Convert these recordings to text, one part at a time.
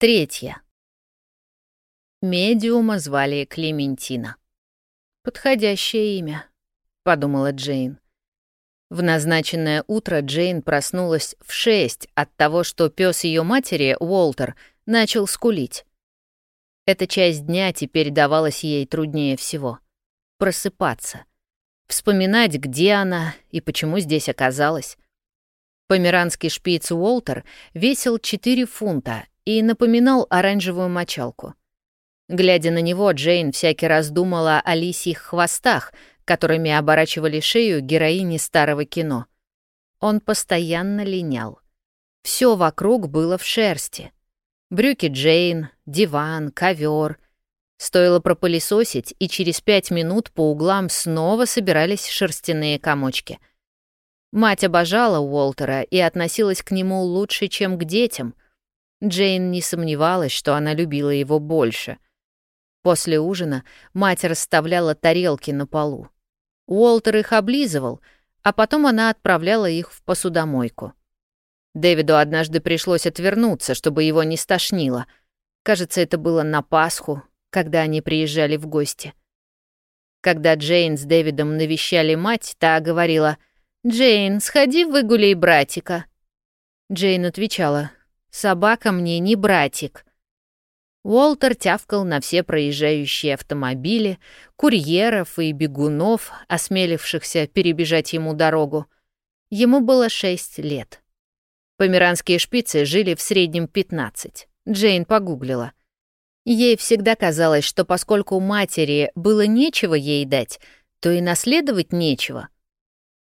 Третья. Медиума звали Клементина. «Подходящее имя», — подумала Джейн. В назначенное утро Джейн проснулась в шесть от того, что пес ее матери, Уолтер, начал скулить. Эта часть дня теперь давалась ей труднее всего. Просыпаться. Вспоминать, где она и почему здесь оказалась. Померанский шпиц Уолтер весил 4 фунта и напоминал оранжевую мочалку. Глядя на него, Джейн всякий раз думала о лисьих хвостах, которыми оборачивали шею героини старого кино. Он постоянно линял. Все вокруг было в шерсти. Брюки Джейн, диван, ковер. Стоило пропылесосить, и через пять минут по углам снова собирались шерстяные комочки. Мать обожала Уолтера и относилась к нему лучше, чем к детям. Джейн не сомневалась, что она любила его больше. После ужина мать расставляла тарелки на полу. Уолтер их облизывал, а потом она отправляла их в посудомойку. Дэвиду однажды пришлось отвернуться, чтобы его не стошнило. Кажется, это было на Пасху, когда они приезжали в гости. Когда Джейн с Дэвидом навещали мать, та говорила «Джейн, сходи выгуляй братика». Джейн отвечала «Собака мне не братик». Уолтер тявкал на все проезжающие автомобили, курьеров и бегунов, осмелившихся перебежать ему дорогу. Ему было шесть лет. Померанские шпицы жили в среднем 15. Джейн погуглила. Ей всегда казалось, что поскольку матери было нечего ей дать, то и наследовать нечего.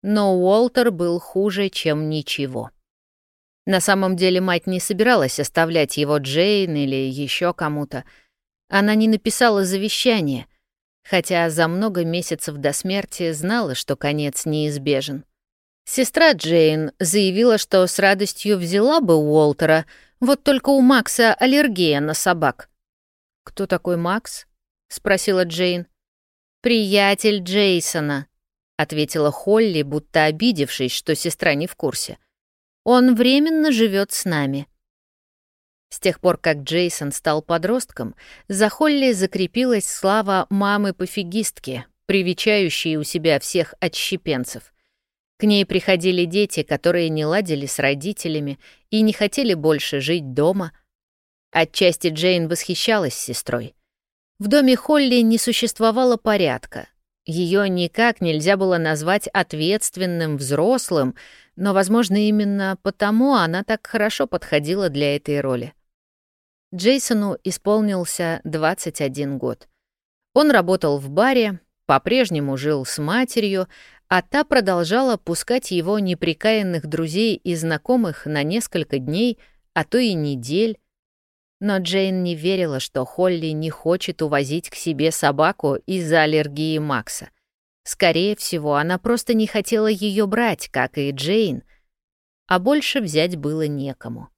Но Уолтер был хуже, чем ничего. На самом деле мать не собиралась оставлять его Джейн или еще кому-то. Она не написала завещание, хотя за много месяцев до смерти знала, что конец неизбежен. Сестра Джейн заявила, что с радостью взяла бы Уолтера, вот только у Макса аллергия на собак. «Кто такой Макс?» — спросила Джейн. «Приятель Джейсона», — ответила Холли, будто обидевшись, что сестра не в курсе. Он временно живет с нами. С тех пор, как Джейсон стал подростком, за Холли закрепилась слава мамы-пофигистки, привечающей у себя всех отщепенцев. К ней приходили дети, которые не ладили с родителями и не хотели больше жить дома. Отчасти Джейн восхищалась сестрой. В доме Холли не существовало порядка. Ее никак нельзя было назвать ответственным взрослым, но, возможно, именно потому она так хорошо подходила для этой роли. Джейсону исполнился 21 год. Он работал в баре, по-прежнему жил с матерью, а та продолжала пускать его неприкаянных друзей и знакомых на несколько дней, а то и недель. Но Джейн не верила, что Холли не хочет увозить к себе собаку из-за аллергии Макса. Скорее всего, она просто не хотела ее брать, как и Джейн, а больше взять было некому.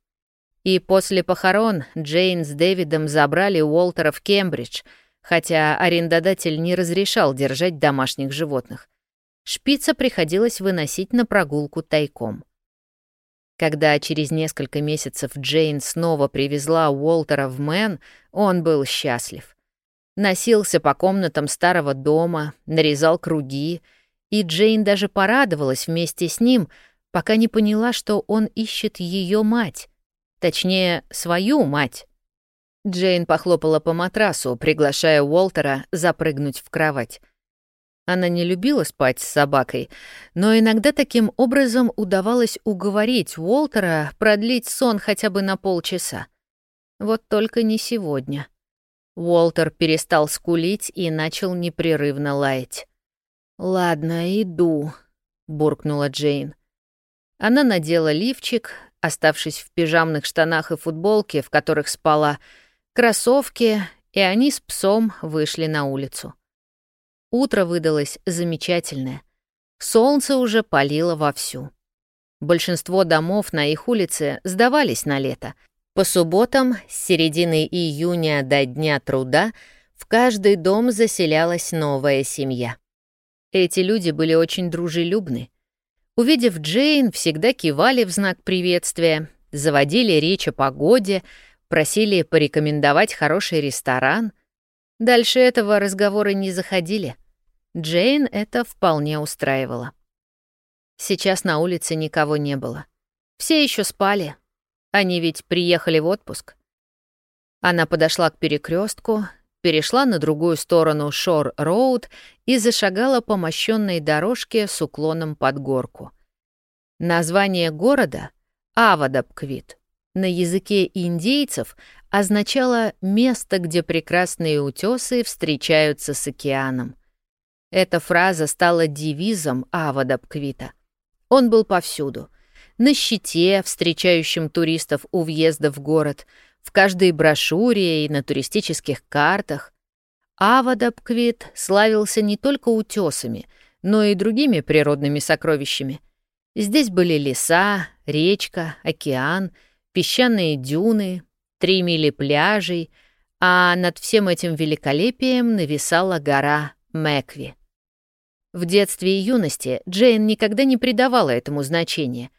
И после похорон Джейн с Дэвидом забрали Уолтера в Кембридж, хотя арендодатель не разрешал держать домашних животных. Шпица приходилось выносить на прогулку тайком. Когда через несколько месяцев Джейн снова привезла Уолтера в Мэн, он был счастлив носился по комнатам старого дома, нарезал круги, и Джейн даже порадовалась вместе с ним, пока не поняла, что он ищет ее мать, точнее, свою мать. Джейн похлопала по матрасу, приглашая Уолтера запрыгнуть в кровать. Она не любила спать с собакой, но иногда таким образом удавалось уговорить Уолтера продлить сон хотя бы на полчаса. Вот только не сегодня. Уолтер перестал скулить и начал непрерывно лаять. «Ладно, иду», — буркнула Джейн. Она надела лифчик, оставшись в пижамных штанах и футболке, в которых спала, кроссовки, и они с псом вышли на улицу. Утро выдалось замечательное. Солнце уже палило вовсю. Большинство домов на их улице сдавались на лето — по субботам с середины июня до Дня труда в каждый дом заселялась новая семья. Эти люди были очень дружелюбны. Увидев Джейн, всегда кивали в знак приветствия, заводили речь о погоде, просили порекомендовать хороший ресторан. Дальше этого разговоры не заходили. Джейн это вполне устраивало. Сейчас на улице никого не было. Все еще спали. Они ведь приехали в отпуск. Она подошла к перекрестку, перешла на другую сторону Шор-Роуд и зашагала по мощенной дорожке с уклоном под горку. Название города — Авадабквит на языке индейцев означало «место, где прекрасные утесы встречаются с океаном». Эта фраза стала девизом Авадабквита. Он был повсюду. На щите, встречающем туристов у въезда в город, в каждой брошюре и на туристических картах. Авадабквит славился не только утесами, но и другими природными сокровищами. Здесь были леса, речка, океан, песчаные дюны, три мили пляжей, а над всем этим великолепием нависала гора Мэкви. В детстве и юности Джейн никогда не придавала этому значения,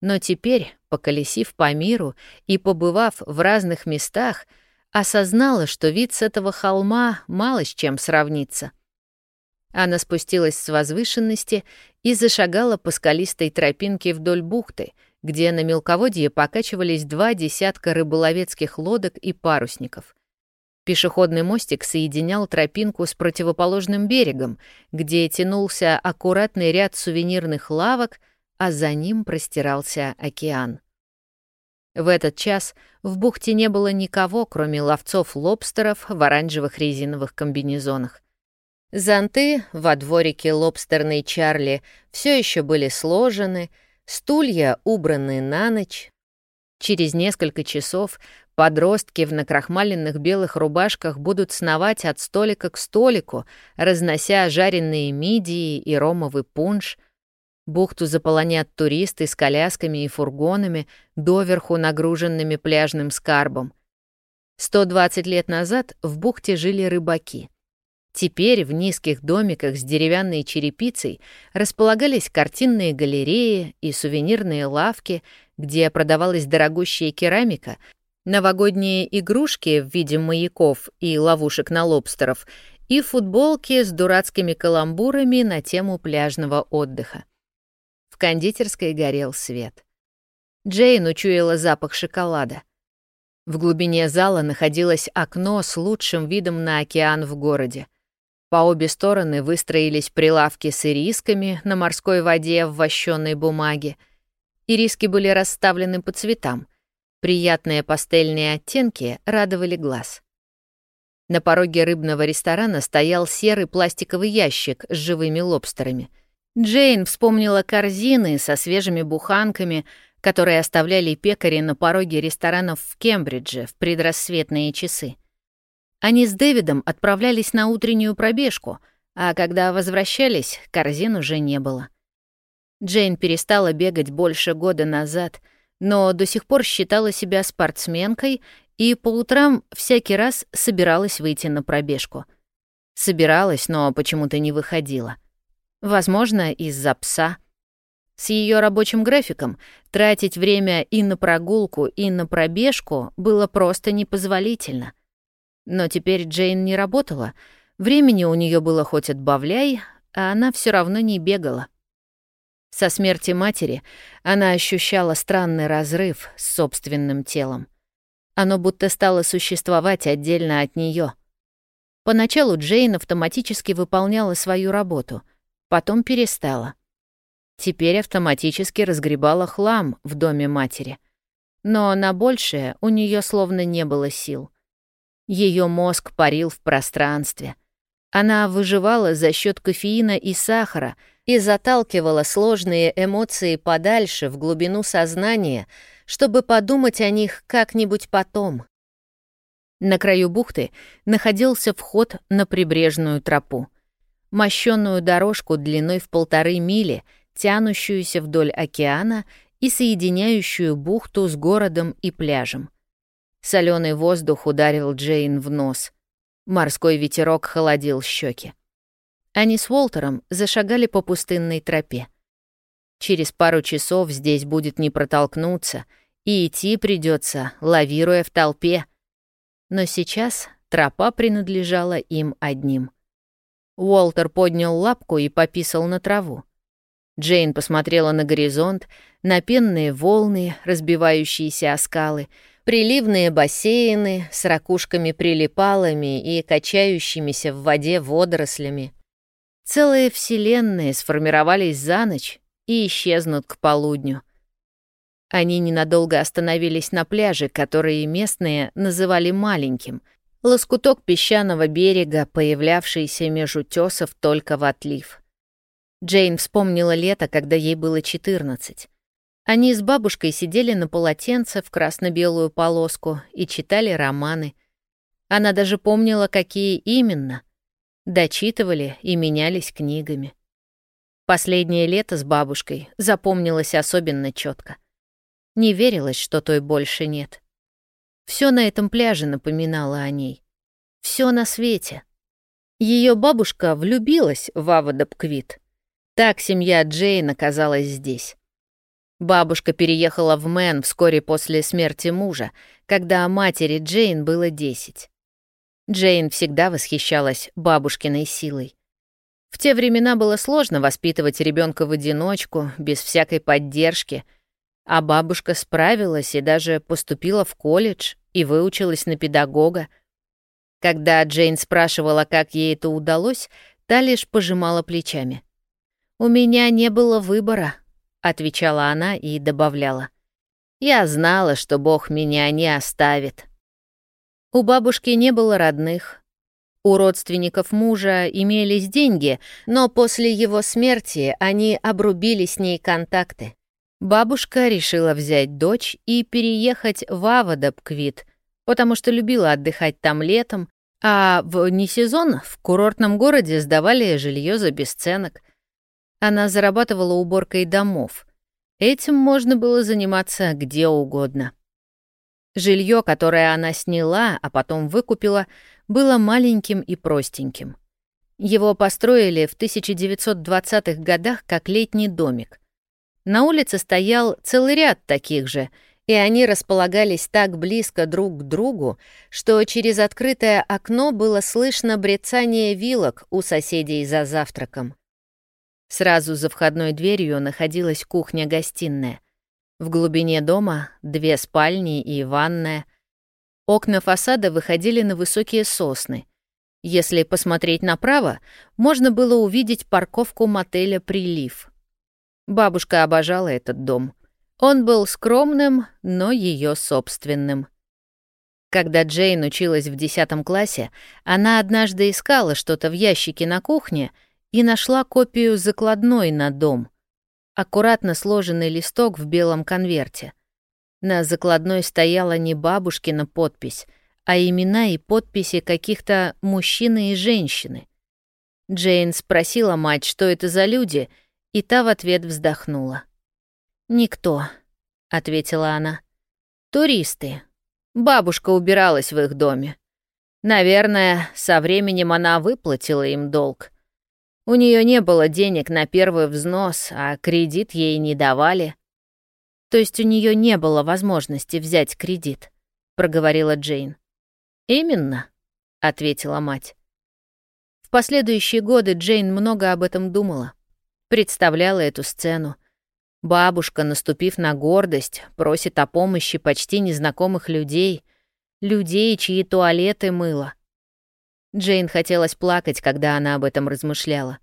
но теперь, поколесив по миру и побывав в разных местах, осознала, что вид с этого холма мало с чем сравнится. Она спустилась с возвышенности и зашагала по скалистой тропинке вдоль бухты, где на мелководье покачивались два десятка рыболовецких лодок и парусников. Пешеходный мостик соединял тропинку с противоположным берегом, где тянулся аккуратный ряд сувенирных лавок, а за ним простирался океан. В этот час в бухте не было никого, кроме ловцов-лобстеров в оранжевых резиновых комбинезонах. Зонты во дворике лобстерной Чарли все еще были сложены, стулья убраны на ночь. Через несколько часов Подростки в накрахмаленных белых рубашках будут сновать от столика к столику, разнося жареные мидии и ромовый пунш. Бухту заполонят туристы с колясками и фургонами, доверху нагруженными пляжным скарбом. 120 лет назад в бухте жили рыбаки. Теперь в низких домиках с деревянной черепицей располагались картинные галереи и сувенирные лавки, где продавалась дорогущая керамика — новогодние игрушки в виде маяков и ловушек на лобстеров и футболки с дурацкими каламбурами на тему пляжного отдыха. В кондитерской горел свет. Джейн учуяла запах шоколада. В глубине зала находилось окно с лучшим видом на океан в городе. По обе стороны выстроились прилавки с ирисками на морской воде в вощенной бумаге. Ириски были расставлены по цветам — Приятные пастельные оттенки радовали глаз. На пороге рыбного ресторана стоял серый пластиковый ящик с живыми лобстерами. Джейн вспомнила корзины со свежими буханками, которые оставляли пекари на пороге ресторанов в Кембридже в предрассветные часы. Они с Дэвидом отправлялись на утреннюю пробежку, а когда возвращались, корзин уже не было. Джейн перестала бегать больше года назад — но до сих пор считала себя спортсменкой и по утрам всякий раз собиралась выйти на пробежку. Собиралась, но почему-то не выходила. Возможно, из-за пса. С ее рабочим графиком тратить время и на прогулку, и на пробежку было просто непозволительно. Но теперь Джейн не работала, времени у нее было хоть отбавляй, а она все равно не бегала. Со смерти матери она ощущала странный разрыв с собственным телом. Оно будто стало существовать отдельно от нее. Поначалу Джейн автоматически выполняла свою работу, потом перестала. Теперь автоматически разгребала хлам в доме матери. Но на большее у нее словно не было сил. Ее мозг парил в пространстве. Она выживала за счет кофеина и сахара — и заталкивала сложные эмоции подальше, в глубину сознания, чтобы подумать о них как-нибудь потом. На краю бухты находился вход на прибрежную тропу. Мощенную дорожку длиной в полторы мили, тянущуюся вдоль океана и соединяющую бухту с городом и пляжем. Соленый воздух ударил Джейн в нос. Морской ветерок холодил щеки. Они с Уолтером зашагали по пустынной тропе. Через пару часов здесь будет не протолкнуться, и идти придется, лавируя в толпе. Но сейчас тропа принадлежала им одним. Уолтер поднял лапку и пописал на траву. Джейн посмотрела на горизонт, на пенные волны, разбивающиеся о скалы, приливные бассейны с ракушками-прилипалами и качающимися в воде водорослями. Целые вселенные сформировались за ночь и исчезнут к полудню. Они ненадолго остановились на пляже, который местные называли маленьким, лоскуток песчаного берега, появлявшийся между тесов только в отлив. Джейн вспомнила лето, когда ей было 14. Они с бабушкой сидели на полотенце в красно-белую полоску и читали романы. Она даже помнила, какие именно. Дочитывали и менялись книгами. Последнее лето с бабушкой запомнилось особенно четко. Не верилось, что той больше нет. Все на этом пляже напоминало о ней. Все на свете. Ее бабушка влюбилась в Авада Пквит. Так семья Джейн оказалась здесь. Бабушка переехала в Мэн вскоре после смерти мужа, когда матери Джейн было 10. Джейн всегда восхищалась бабушкиной силой. В те времена было сложно воспитывать ребенка в одиночку, без всякой поддержки — а бабушка справилась и даже поступила в колледж и выучилась на педагога. Когда Джейн спрашивала, как ей это удалось, та лишь пожимала плечами. «У меня не было выбора», — отвечала она и добавляла. «Я знала, что Бог меня не оставит». У бабушки не было родных. У родственников мужа имелись деньги, но после его смерти они обрубили с ней контакты. Бабушка решила взять дочь и переехать в Авадабквит, потому что любила отдыхать там летом, а в несезон в курортном городе сдавали жилье за бесценок. Она зарабатывала уборкой домов. Этим можно было заниматься где угодно. Жилье, которое она сняла, а потом выкупила, было маленьким и простеньким. Его построили в 1920-х годах как летний домик — на улице стоял целый ряд таких же, и они располагались так близко друг к другу, что через открытое окно было слышно брецание вилок у соседей за завтраком. Сразу за входной дверью находилась кухня-гостиная. В глубине дома две спальни и ванная. Окна фасада выходили на высокие сосны. Если посмотреть направо, можно было увидеть парковку мотеля «Прилив». Бабушка обожала этот дом. Он был скромным, но ее собственным. Когда Джейн училась в десятом классе, она однажды искала что-то в ящике на кухне и нашла копию закладной на дом. Аккуратно сложенный листок в белом конверте. На закладной стояла не бабушкина подпись, а имена и подписи каких-то мужчины и женщины. Джейн спросила мать, что это за люди — и та в ответ вздохнула. «Никто», — ответила она. «Туристы. Бабушка убиралась в их доме. Наверное, со временем она выплатила им долг. У нее не было денег на первый взнос, а кредит ей не давали. То есть у нее не было возможности взять кредит, проговорила Джейн. Именно, ответила мать. В последующие годы Джейн много об этом думала представляла эту сцену. Бабушка, наступив на гордость, просит о помощи почти незнакомых людей, людей, чьи туалеты мыло. Джейн хотелось плакать, когда она об этом размышляла.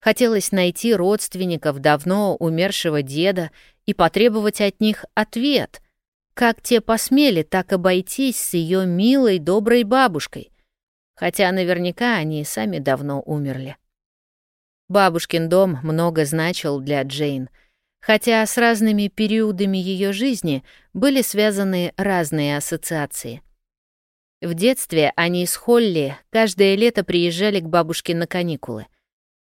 Хотелось найти родственников давно умершего деда и потребовать от них ответ, как те посмели так обойтись с ее милой, доброй бабушкой, хотя наверняка они сами давно умерли. Бабушкин дом много значил для Джейн, хотя с разными периодами ее жизни были связаны разные ассоциации. В детстве они с Холли каждое лето приезжали к бабушке на каникулы.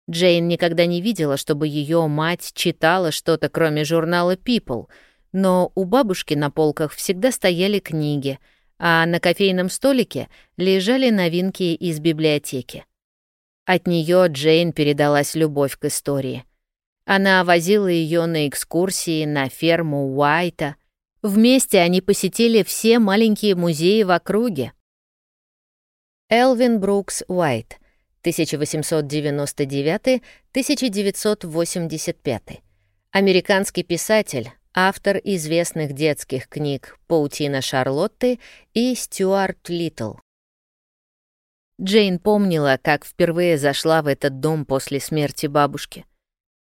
Джейн никогда не видела, чтобы ее мать читала что-то, кроме журнала People, но у бабушки на полках всегда стояли книги, а на кофейном столике лежали новинки из библиотеки. От нее Джейн передалась любовь к истории. Она возила ее на экскурсии на ферму Уайта, Вместе они посетили все маленькие музеи в округе. Элвин Брукс Уайт, 1899-1985. Американский писатель, автор известных детских книг «Паутина Шарлотты» и «Стюарт Литл». Джейн помнила, как впервые зашла в этот дом после смерти бабушки.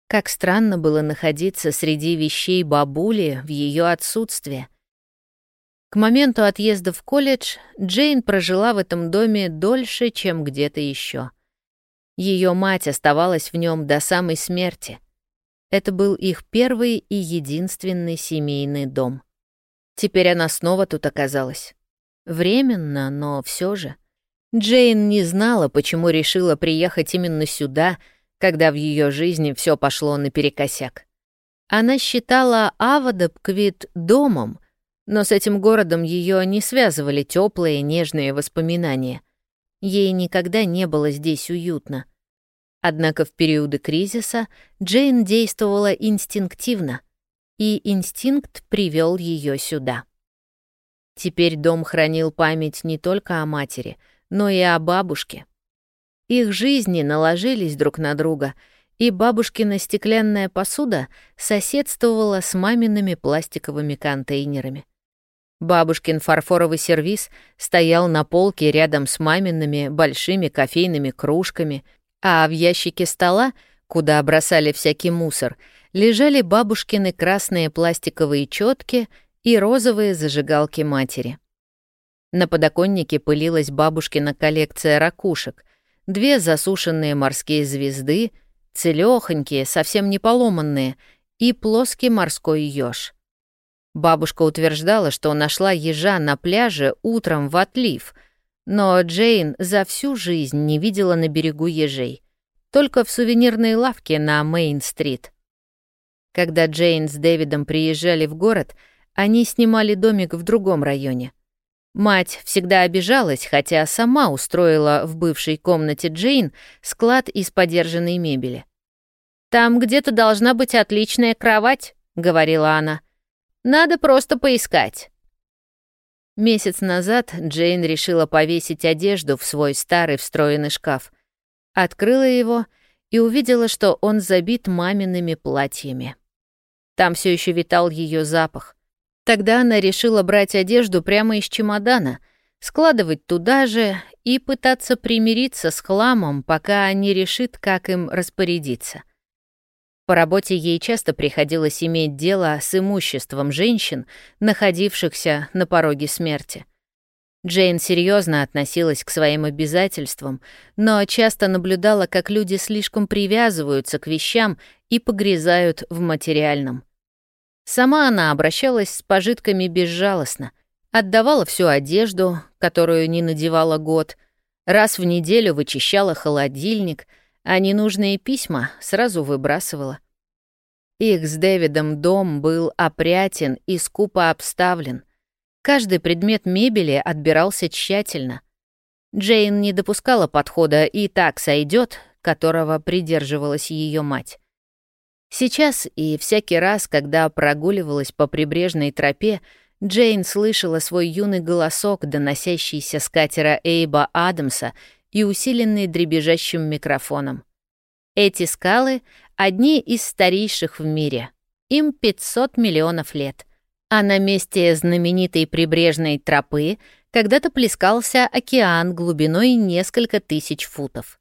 Как странно было находиться среди вещей бабули в ее отсутствие. К моменту отъезда в колледж Джейн прожила в этом доме дольше, чем где-то еще. Ее мать оставалась в нем до самой смерти. Это был их первый и единственный семейный дом. Теперь она снова тут оказалась. Временно, но все же. Джейн не знала, почему решила приехать именно сюда — когда в ее жизни все пошло наперекосяк. Она считала Авадабквит домом, но с этим городом ее не связывали теплые нежные воспоминания. Ей никогда не было здесь уютно. Однако в периоды кризиса Джейн действовала инстинктивно, и инстинкт привел ее сюда. Теперь дом хранил память не только о матери, но и о бабушке, их жизни наложились друг на друга, и бабушкина стеклянная посуда соседствовала с мамиными пластиковыми контейнерами. Бабушкин фарфоровый сервиз стоял на полке рядом с мамиными большими кофейными кружками, а в ящике стола, куда бросали всякий мусор, лежали бабушкины красные пластиковые четки и розовые зажигалки матери. На подоконнике пылилась бабушкина коллекция ракушек, две засушенные морские звезды, целёхонькие, совсем не поломанные, и плоский морской еж. Бабушка утверждала, что нашла ежа на пляже утром в отлив, но Джейн за всю жизнь не видела на берегу ежей, только в сувенирной лавке на Мейн-стрит. Когда Джейн с Дэвидом приезжали в город, они снимали домик в другом районе. Мать всегда обижалась, хотя сама устроила в бывшей комнате Джейн склад из подержанной мебели. «Там где-то должна быть отличная кровать», — говорила она. «Надо просто поискать». Месяц назад Джейн решила повесить одежду в свой старый встроенный шкаф. Открыла его и увидела, что он забит мамиными платьями. Там все еще витал ее запах. Тогда она решила брать одежду прямо из чемодана, складывать туда же и пытаться примириться с хламом, пока не решит, как им распорядиться. По работе ей часто приходилось иметь дело с имуществом женщин, находившихся на пороге смерти. Джейн серьезно относилась к своим обязательствам, но часто наблюдала, как люди слишком привязываются к вещам и погрязают в материальном. Сама она обращалась с пожитками безжалостно, отдавала всю одежду, которую не надевала год, раз в неделю вычищала холодильник, а ненужные письма сразу выбрасывала. Их с Дэвидом дом был опрятен и скупо обставлен. Каждый предмет мебели отбирался тщательно. Джейн не допускала подхода «и так сойдет», которого придерживалась ее мать. Сейчас и всякий раз, когда прогуливалась по прибрежной тропе, Джейн слышала свой юный голосок, доносящийся с катера Эйба Адамса и усиленный дребезжащим микрофоном. Эти скалы — одни из старейших в мире. Им 500 миллионов лет. А на месте знаменитой прибрежной тропы когда-то плескался океан глубиной несколько тысяч футов.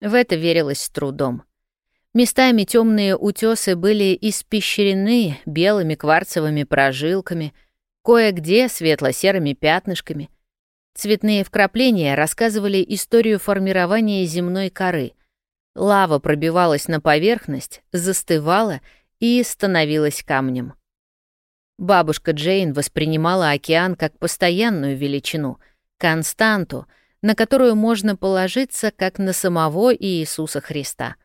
В это верилось с трудом. Местами темные утесы были испещрены белыми кварцевыми прожилками, кое-где светло-серыми пятнышками. Цветные вкрапления рассказывали историю формирования земной коры. Лава пробивалась на поверхность, застывала и становилась камнем. Бабушка Джейн воспринимала океан как постоянную величину, константу, на которую можно положиться как на самого Иисуса Христа —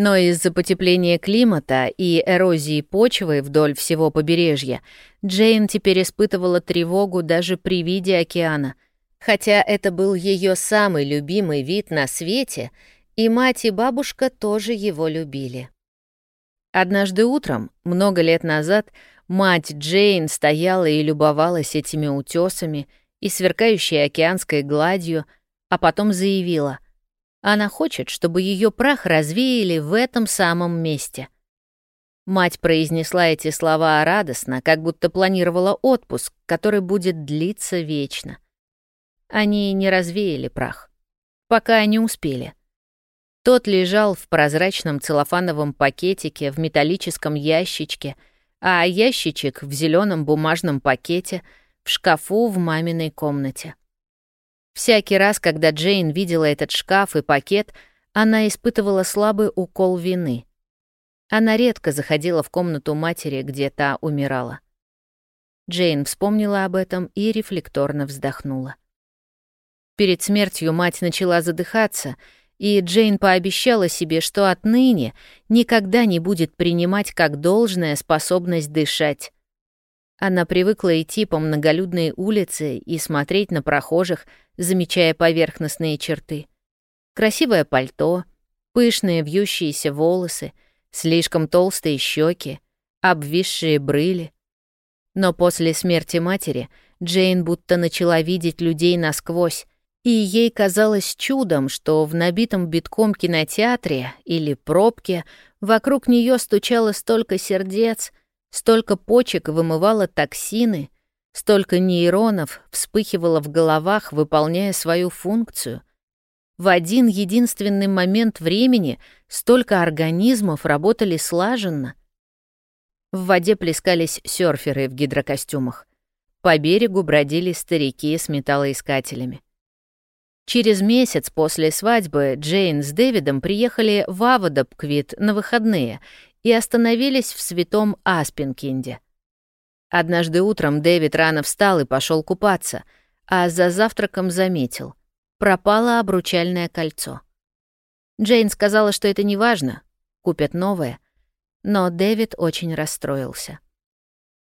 но из-за потепления климата и эрозии почвы вдоль всего побережья Джейн теперь испытывала тревогу даже при виде океана, хотя это был ее самый любимый вид на свете, и мать и бабушка тоже его любили. Однажды утром, много лет назад, Мать Джейн стояла и любовалась этими утесами и сверкающей океанской гладью, а потом заявила. Она хочет, чтобы ее прах развеяли в этом самом месте. Мать произнесла эти слова радостно, как будто планировала отпуск, который будет длиться вечно. Они не развеяли прах. Пока не успели. Тот лежал в прозрачном целлофановом пакетике в металлическом ящичке, а ящичек в зеленом бумажном пакете в шкафу в маминой комнате. Всякий раз, когда Джейн видела этот шкаф и пакет, она испытывала слабый укол вины. Она редко заходила в комнату матери, где та умирала. Джейн вспомнила об этом и рефлекторно вздохнула. Перед смертью мать начала задыхаться — и Джейн пообещала себе, что отныне никогда не будет принимать как должное способность дышать. Она привыкла идти по многолюдной улице и смотреть на прохожих, замечая поверхностные черты. Красивое пальто, пышные вьющиеся волосы, слишком толстые щеки, обвисшие брыли. Но после смерти матери Джейн будто начала видеть людей насквозь, и ей казалось чудом, что в набитом битком кинотеатре или пробке вокруг нее стучало столько сердец, столько почек вымывало токсины, столько нейронов вспыхивало в головах, выполняя свою функцию. В один единственный момент времени столько организмов работали слаженно. В воде плескались серферы в гидрокостюмах. По берегу бродили старики с металлоискателями. Через месяц после свадьбы Джейн с Дэвидом приехали в Авадабквит на выходные и остановились в святом Аспинкинде. Однажды утром Дэвид рано встал и пошел купаться, а за завтраком заметил — пропало обручальное кольцо. Джейн сказала, что это не важно, купят новое, но Дэвид очень расстроился.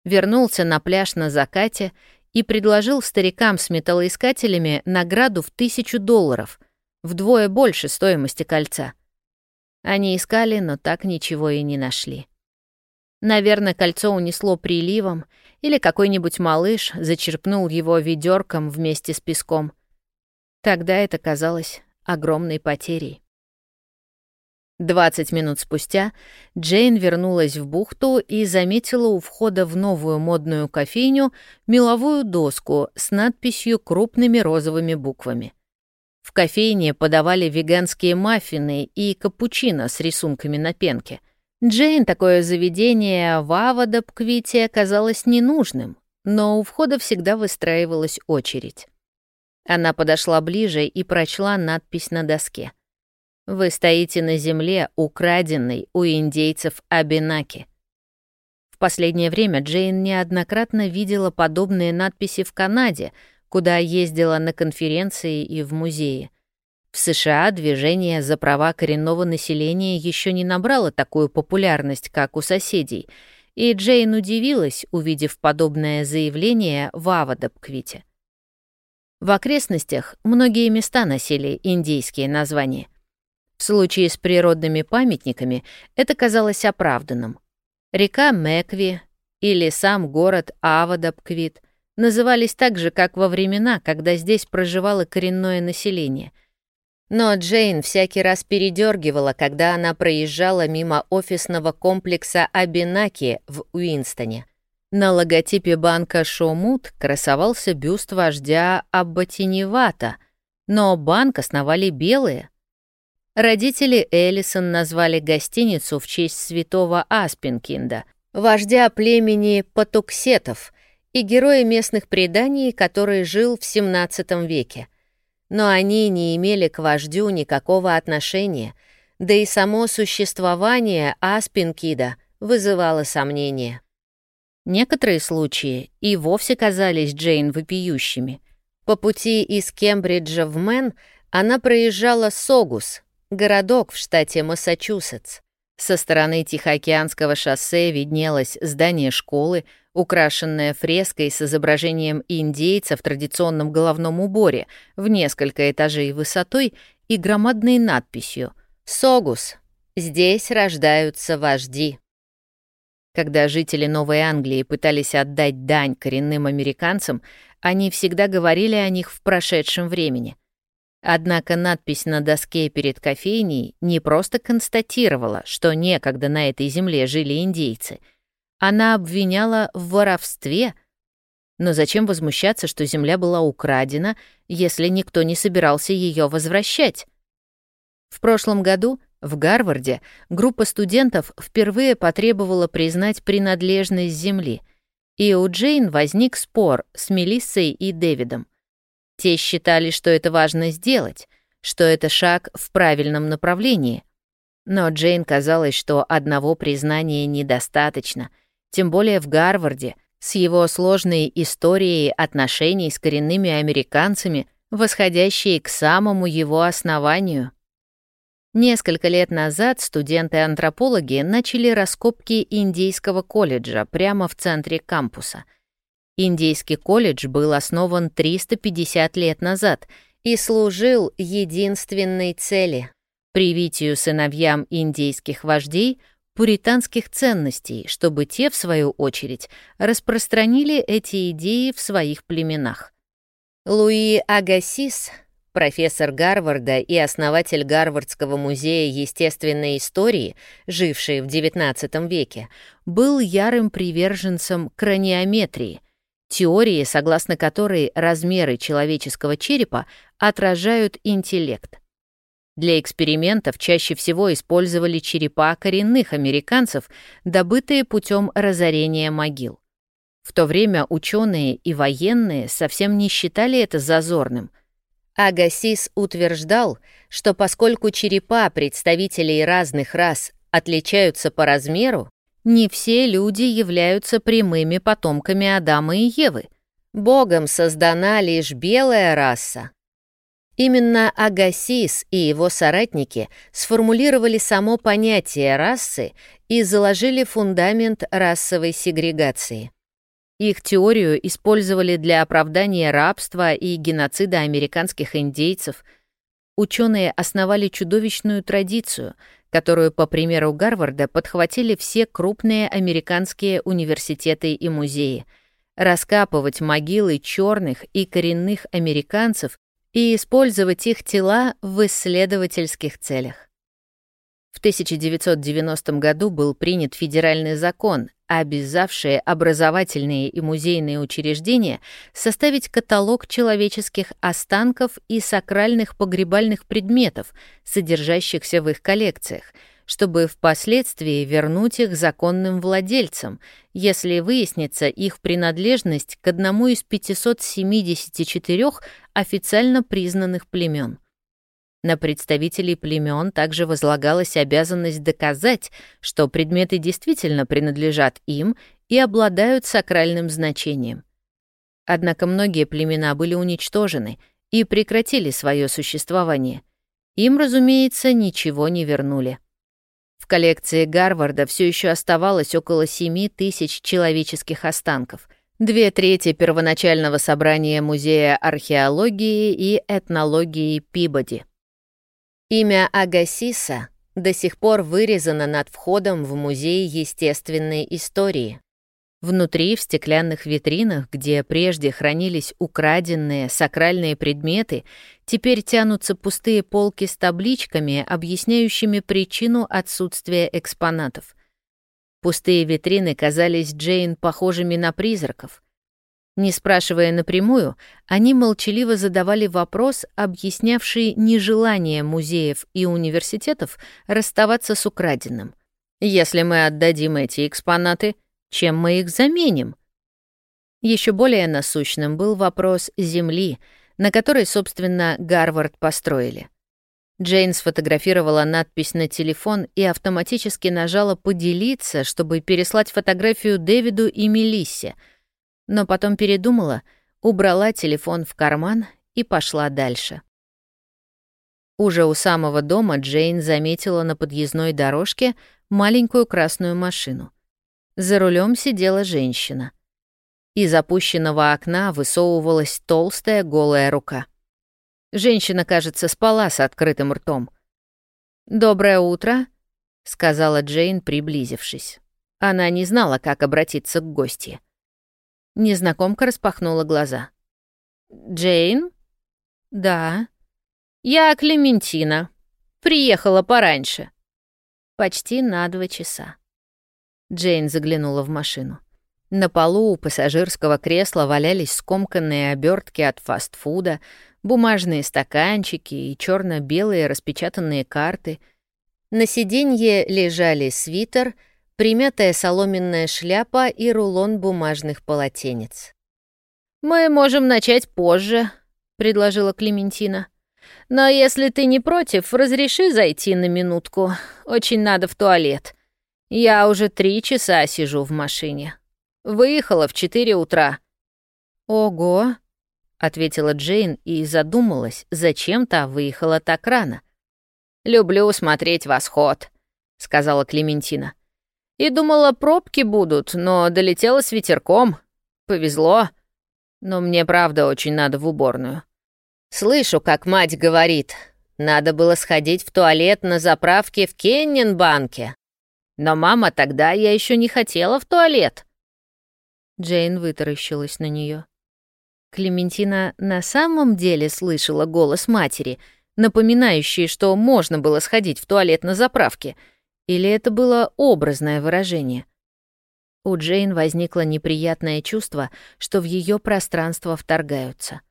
Вернулся на пляж на закате и предложил старикам с металлоискателями награду в тысячу долларов, вдвое больше стоимости кольца. Они искали, но так ничего и не нашли. Наверное, кольцо унесло приливом, или какой-нибудь малыш зачерпнул его ведерком вместе с песком. Тогда это казалось огромной потерей. Двадцать минут спустя Джейн вернулась в бухту и заметила у входа в новую модную кофейню меловую доску с надписью крупными розовыми буквами. В кофейне подавали веганские маффины и капучино с рисунками на пенке. Джейн такое заведение в Авадабквите оказалось ненужным, но у входа всегда выстраивалась очередь. Она подошла ближе и прочла надпись на доске — вы стоите на земле, украденной у индейцев Абинаки. В последнее время Джейн неоднократно видела подобные надписи в Канаде, куда ездила на конференции и в музеи. В США движение за права коренного населения еще не набрало такую популярность, как у соседей, и Джейн удивилась, увидев подобное заявление в Авадабквите. В окрестностях многие места носили индейские названия. В случае с природными памятниками это казалось оправданным. Река Мекви или сам город Авадабквит назывались так же, как во времена, когда здесь проживало коренное население. Но Джейн всякий раз передергивала, когда она проезжала мимо офисного комплекса Абинаки в Уинстоне. На логотипе банка Шомут красовался бюст вождя Аббатиневата, но банк основали белые — Родители Эллисон назвали гостиницу в честь святого Аспинкинда, вождя племени Патуксетов и героя местных преданий, который жил в XVII веке. Но они не имели к вождю никакого отношения, да и само существование Аспинкида вызывало сомнения. Некоторые случаи и вовсе казались Джейн вопиющими. По пути из Кембриджа в Мэн она проезжала Согус, городок в штате Массачусетс. Со стороны Тихоокеанского шоссе виднелось здание школы, украшенное фреской с изображением индейца в традиционном головном уборе в несколько этажей высотой и громадной надписью «Согус. Здесь рождаются вожди». Когда жители Новой Англии пытались отдать дань коренным американцам, они всегда говорили о них в прошедшем времени. Однако надпись на доске перед кофейней не просто констатировала, что некогда на этой земле жили индейцы. Она обвиняла в воровстве. Но зачем возмущаться, что земля была украдена, если никто не собирался ее возвращать? В прошлом году в Гарварде группа студентов впервые потребовала признать принадлежность Земли, и у Джейн возник спор с Мелиссой и Дэвидом. Те считали, что это важно сделать, что это шаг в правильном направлении. Но Джейн казалось, что одного признания недостаточно, тем более в Гарварде, с его сложной историей отношений с коренными американцами, восходящей к самому его основанию. Несколько лет назад студенты-антропологи начали раскопки Индийского колледжа прямо в центре кампуса. Индийский колледж был основан 350 лет назад и служил единственной цели — привитию сыновьям индейских вождей пуританских ценностей, чтобы те, в свою очередь, распространили эти идеи в своих племенах. Луи Агасис — профессор Гарварда и основатель Гарвардского музея естественной истории, живший в XIX веке, был ярым приверженцем краниометрии, теории, согласно которой размеры человеческого черепа отражают интеллект. Для экспериментов чаще всего использовали черепа коренных американцев, добытые путем разорения могил. В то время ученые и военные совсем не считали это зазорным — Агасис утверждал, что поскольку черепа представителей разных рас отличаются по размеру, не все люди являются прямыми потомками Адама и Евы. Богом создана лишь белая раса. Именно Агасис и его соратники сформулировали само понятие расы и заложили фундамент расовой сегрегации. Их теорию использовали для оправдания рабства и геноцида американских индейцев. Ученые основали чудовищную традицию, которую, по примеру Гарварда, подхватили все крупные американские университеты и музеи — раскапывать могилы черных и коренных американцев и использовать их тела в исследовательских целях. В 1990 году был принят федеральный закон, обязавший образовательные и музейные учреждения составить каталог человеческих останков и сакральных погребальных предметов, содержащихся в их коллекциях, чтобы впоследствии вернуть их законным владельцам, если выяснится их принадлежность к одному из 574 официально признанных племен. На представителей племен также возлагалась обязанность доказать, что предметы действительно принадлежат им и обладают сакральным значением. Однако многие племена были уничтожены и прекратили свое существование. Им, разумеется, ничего не вернули. В коллекции Гарварда все еще оставалось около 7 тысяч человеческих останков, две трети первоначального собрания Музея археологии и этнологии Пибоди. Имя Агасиса до сих пор вырезано над входом в Музей естественной истории. Внутри, в стеклянных витринах, где прежде хранились украденные сакральные предметы, теперь тянутся пустые полки с табличками, объясняющими причину отсутствия экспонатов. Пустые витрины казались Джейн похожими на призраков. Не спрашивая напрямую, они молчаливо задавали вопрос, объяснявший нежелание музеев и университетов расставаться с украденным. «Если мы отдадим эти экспонаты, чем мы их заменим?» Еще более насущным был вопрос земли, на которой, собственно, Гарвард построили. Джейн сфотографировала надпись на телефон и автоматически нажала «Поделиться», чтобы переслать фотографию Дэвиду и Мелиссе — но потом передумала, убрала телефон в карман и пошла дальше. Уже у самого дома Джейн заметила на подъездной дорожке маленькую красную машину. За рулем сидела женщина. Из опущенного окна высовывалась толстая голая рука. Женщина, кажется, спала с открытым ртом. «Доброе утро», — сказала Джейн, приблизившись. Она не знала, как обратиться к гости. Незнакомка распахнула глаза. «Джейн?» «Да». «Я Клементина. Приехала пораньше». «Почти на два часа». Джейн заглянула в машину. На полу у пассажирского кресла валялись скомканные обертки от фастфуда, бумажные стаканчики и черно белые распечатанные карты. На сиденье лежали свитер, примятая соломенная шляпа и рулон бумажных полотенец. «Мы можем начать позже», — предложила Клементина. «Но если ты не против, разреши зайти на минутку. Очень надо в туалет. Я уже три часа сижу в машине». Выехала в четыре утра». «Ого», — ответила Джейн и задумалась, зачем та выехала так рано. «Люблю смотреть восход», — сказала Клементина. «И думала, пробки будут, но долетела с ветерком. Повезло. Но мне правда очень надо в уборную. Слышу, как мать говорит, надо было сходить в туалет на заправке в Кенненбанке. Но мама тогда я еще не хотела в туалет. Джейн вытаращилась на нее. Клементина на самом деле слышала голос матери, напоминающий, что можно было сходить в туалет на заправке, или это было образное выражение? У Джейн возникло неприятное чувство, что в ее пространство вторгаются.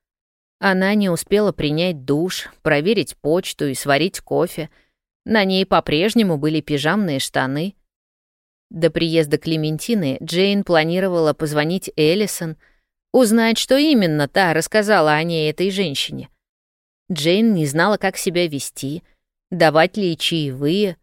Она не успела принять душ, проверить почту и сварить кофе. На ней по-прежнему были пижамные штаны — до приезда Клементины Джейн планировала позвонить Эллисон, узнать, что именно та рассказала о ней этой женщине. Джейн не знала, как себя вести, давать ли чаевые.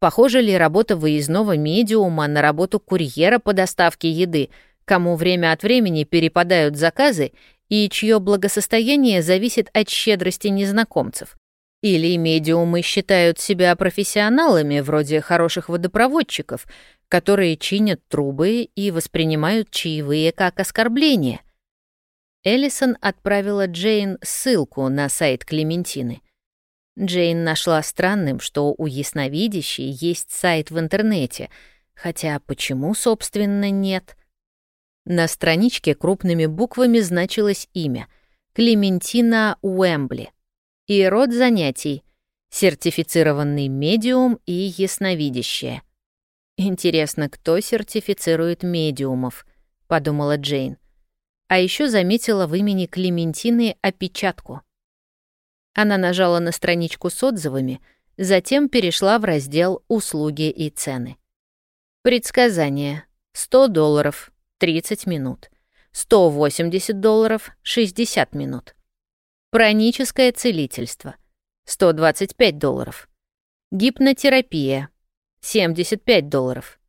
Похожа ли работа выездного медиума на работу курьера по доставке еды, кому время от времени перепадают заказы и чье благосостояние зависит от щедрости незнакомцев. Или медиумы считают себя профессионалами, вроде хороших водопроводчиков, которые чинят трубы и воспринимают чаевые как оскорбление. Эллисон отправила Джейн ссылку на сайт Клементины. Джейн нашла странным, что у ясновидящей есть сайт в интернете, хотя почему, собственно, нет? На страничке крупными буквами значилось имя — Клементина Уэмбли — и род занятий — сертифицированный медиум и ясновидящее. «Интересно, кто сертифицирует медиумов?» — подумала Джейн. А еще заметила в имени Клементины опечатку. Она нажала на страничку с отзывами, затем перешла в раздел «Услуги и цены». Предсказание. 100 долларов, 30 минут. 180 долларов, 60 минут. Праническое целительство. 125 долларов. Гипнотерапия. 75 долларов.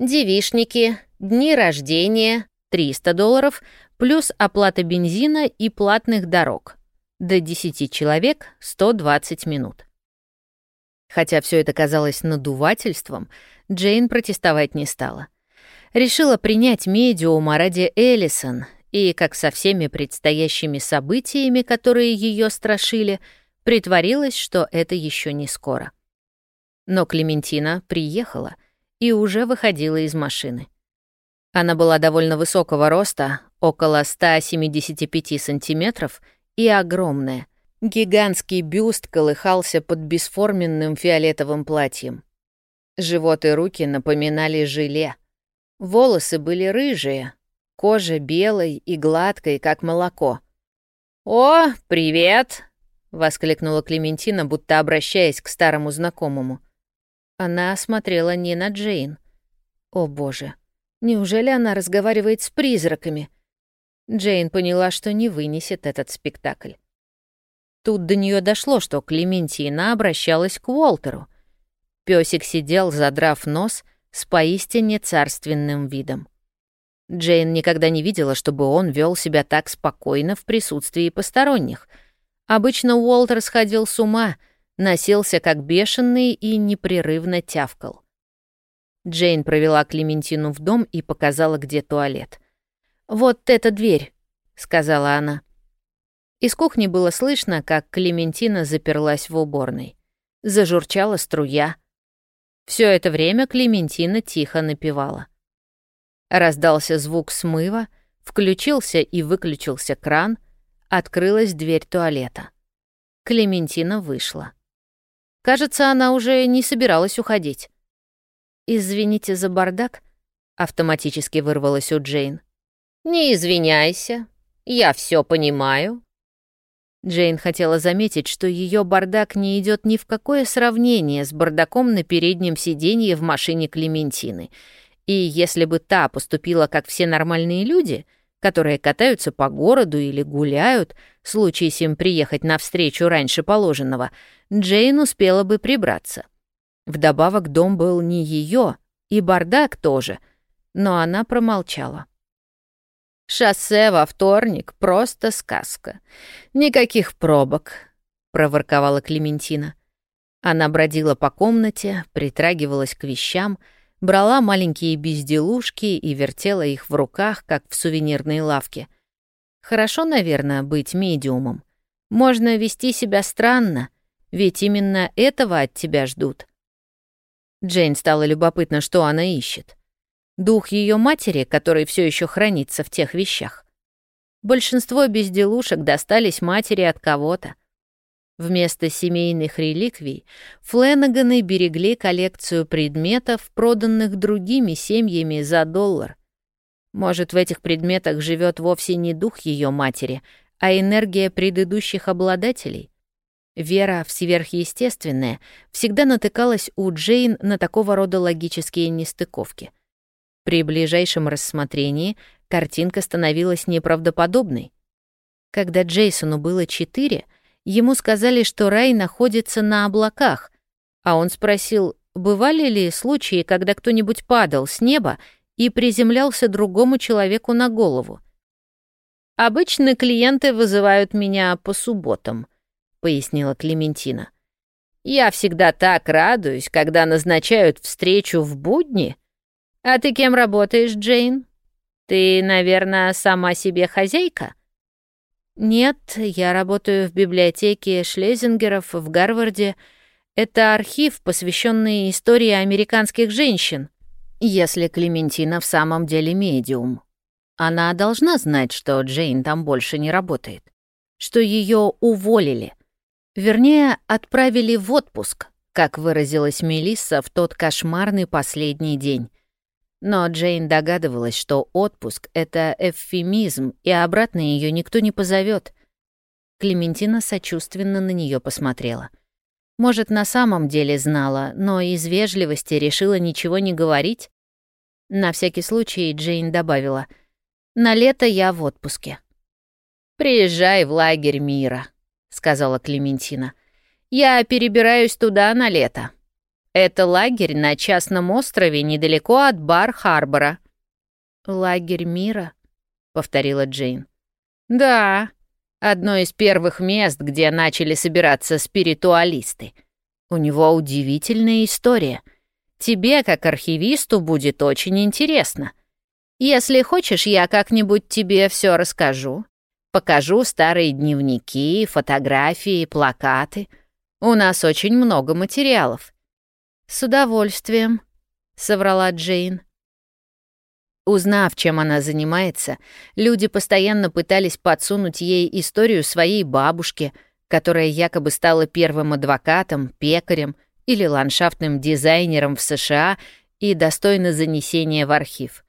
Девишники, дни рождения. 300 долларов, плюс оплата бензина и платных дорог. До 10 человек 120 минут. Хотя все это казалось надувательством, Джейн протестовать не стала. Решила принять медиума ради Эллисон и, как со всеми предстоящими событиями, которые ее страшили, притворилась, что это еще не скоро. Но Клементина приехала и уже выходила из машины. Она была довольно высокого роста, около 175 сантиметров, и огромная. Гигантский бюст колыхался под бесформенным фиолетовым платьем. Живот и руки напоминали желе. Волосы были рыжие, кожа белой и гладкой, как молоко. «О, привет!» — воскликнула Клементина, будто обращаясь к старому знакомому. Она смотрела не на Джейн. О боже, неужели она разговаривает с призраками? Джейн поняла, что не вынесет этот спектакль. Тут до нее дошло, что Клементина обращалась к Уолтеру. Песик сидел, задрав нос, с поистине царственным видом. Джейн никогда не видела, чтобы он вел себя так спокойно в присутствии посторонних. Обычно Уолтер сходил с ума, носился как бешеный и непрерывно тявкал. Джейн провела Клементину в дом и показала, где туалет. «Вот эта дверь», — сказала она. Из кухни было слышно, как Клементина заперлась в уборной. Зажурчала струя. Все это время Клементина тихо напевала. Раздался звук смыва, включился и выключился кран, открылась дверь туалета. Клементина вышла. Кажется, она уже не собиралась уходить. «Извините за бардак», — автоматически вырвалась у Джейн. «Не извиняйся, я все понимаю». Джейн хотела заметить, что ее бардак не идет ни в какое сравнение с бардаком на переднем сиденье в машине Клементины. И если бы та поступила как все нормальные люди, которые катаются по городу или гуляют, случись им приехать навстречу раньше положенного, Джейн успела бы прибраться. Вдобавок дом был не ее, и бардак тоже, но она промолчала. «Шоссе во вторник — просто сказка. Никаких пробок», — проворковала Клементина. Она бродила по комнате, притрагивалась к вещам, брала маленькие безделушки и вертела их в руках, как в сувенирной лавке. Хорошо, наверное, быть медиумом. Можно вести себя странно, ведь именно этого от тебя ждут. Джейн стало любопытно, что она ищет. Дух ее матери, который все еще хранится в тех вещах. Большинство безделушек достались матери от кого-то. Вместо семейных реликвий Фленаганы берегли коллекцию предметов, проданных другими семьями за доллар. Может, в этих предметах живет вовсе не дух ее матери, а энергия предыдущих обладателей? Вера в сверхъестественное всегда натыкалась у Джейн на такого рода логические нестыковки. При ближайшем рассмотрении картинка становилась неправдоподобной. Когда Джейсону было четыре, ему сказали, что рай находится на облаках, а он спросил, бывали ли случаи, когда кто-нибудь падал с неба и приземлялся другому человеку на голову. «Обычно клиенты вызывают меня по субботам», — пояснила Клементина. «Я всегда так радуюсь, когда назначают встречу в будни. А ты кем работаешь, Джейн? Ты, наверное, сама себе хозяйка?» «Нет, я работаю в библиотеке Шлезингеров в Гарварде. Это архив, посвященный истории американских женщин. Если Клементина в самом деле медиум. Она должна знать, что Джейн там больше не работает. Что ее уволили. Вернее, отправили в отпуск, как выразилась Мелисса в тот кошмарный последний день. Но Джейн догадывалась, что отпуск — это эвфемизм, и обратно ее никто не позовет. Клементина сочувственно на нее посмотрела. Может, на самом деле знала, но из вежливости решила ничего не говорить? На всякий случай Джейн добавила, «На лето я в отпуске». «Приезжай в лагерь мира», — сказала Клементина. «Я перебираюсь туда на лето. Это лагерь на частном острове недалеко от Бар-Харбора». «Лагерь мира?» — повторила Джейн. «Да, одно из первых мест, где начали собираться спиритуалисты. У него удивительная история. Тебе, как архивисту, будет очень интересно. Если хочешь, я как-нибудь тебе все расскажу. Покажу старые дневники, фотографии, плакаты. У нас очень много материалов». «С удовольствием», — соврала Джейн. Узнав, чем она занимается, люди постоянно пытались подсунуть ей историю своей бабушки, которая якобы стала первым адвокатом, пекарем или ландшафтным дизайнером в США и достойна занесения в архив.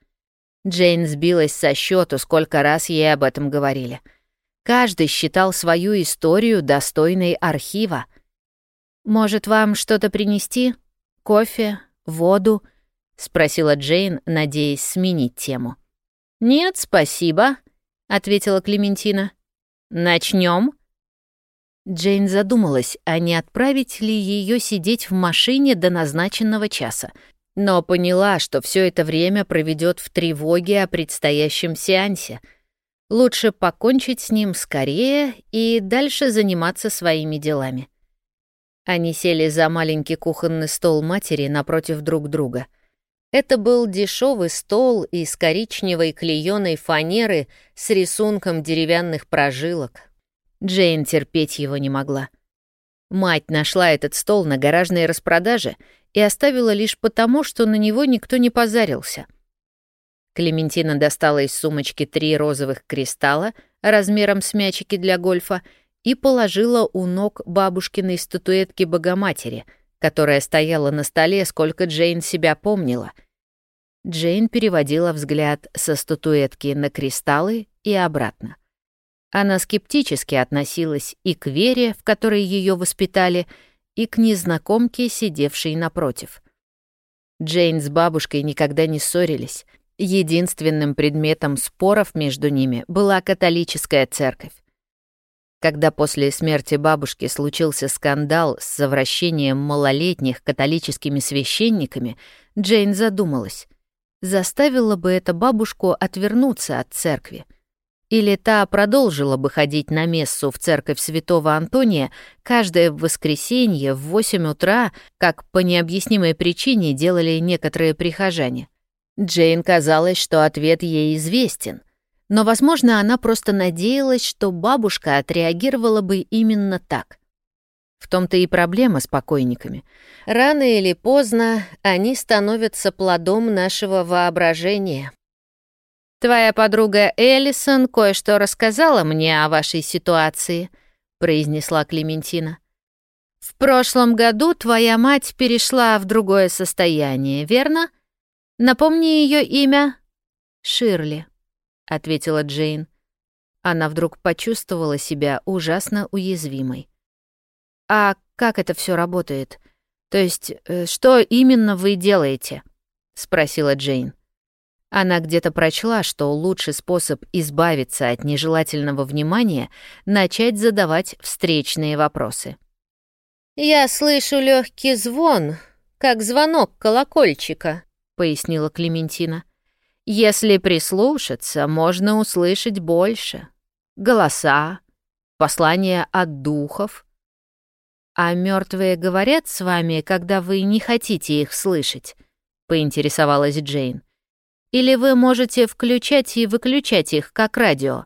Джейн сбилась со счету, сколько раз ей об этом говорили. Каждый считал свою историю достойной архива. «Может, вам что-то принести? Кофе? Воду?» — спросила Джейн, надеясь сменить тему. «Нет, спасибо», — ответила Клементина. Начнем. Джейн задумалась, а не отправить ли ее сидеть в машине до назначенного часа — но поняла, что все это время проведет в тревоге о предстоящем сеансе. Лучше покончить с ним скорее и дальше заниматься своими делами. Они сели за маленький кухонный стол матери напротив друг друга. Это был дешевый стол из коричневой клееной фанеры с рисунком деревянных прожилок. Джейн терпеть его не могла. Мать нашла этот стол на гаражной распродаже и оставила лишь потому, что на него никто не позарился. Клементина достала из сумочки три розовых кристалла размером с мячики для гольфа и положила у ног бабушкиной статуэтки Богоматери, которая стояла на столе, сколько Джейн себя помнила. Джейн переводила взгляд со статуэтки на кристаллы и обратно. Она скептически относилась и к вере, в которой ее воспитали, и к незнакомке, сидевшей напротив. Джейн с бабушкой никогда не ссорились. Единственным предметом споров между ними была католическая церковь. Когда после смерти бабушки случился скандал с совращением малолетних католическими священниками, Джейн задумалась, заставила бы это бабушку отвернуться от церкви. Или та продолжила бы ходить на мессу в церковь святого Антония каждое воскресенье в 8 утра, как по необъяснимой причине делали некоторые прихожане. Джейн казалось, что ответ ей известен. Но, возможно, она просто надеялась, что бабушка отреагировала бы именно так. В том-то и проблема с покойниками. Рано или поздно они становятся плодом нашего воображения. «Твоя подруга Эллисон кое-что рассказала мне о вашей ситуации», — произнесла Клементина. «В прошлом году твоя мать перешла в другое состояние, верно? Напомни ее имя». «Ширли», — ответила Джейн. Она вдруг почувствовала себя ужасно уязвимой. «А как это все работает? То есть, э, что именно вы делаете?» — спросила Джейн. Она где-то прочла, что лучший способ избавиться от нежелательного внимания — начать задавать встречные вопросы. «Я слышу легкий звон, как звонок колокольчика», — пояснила Клементина. «Если прислушаться, можно услышать больше. Голоса, послания от духов. А мертвые говорят с вами, когда вы не хотите их слышать?» — поинтересовалась Джейн. Или вы можете включать и выключать их, как радио?»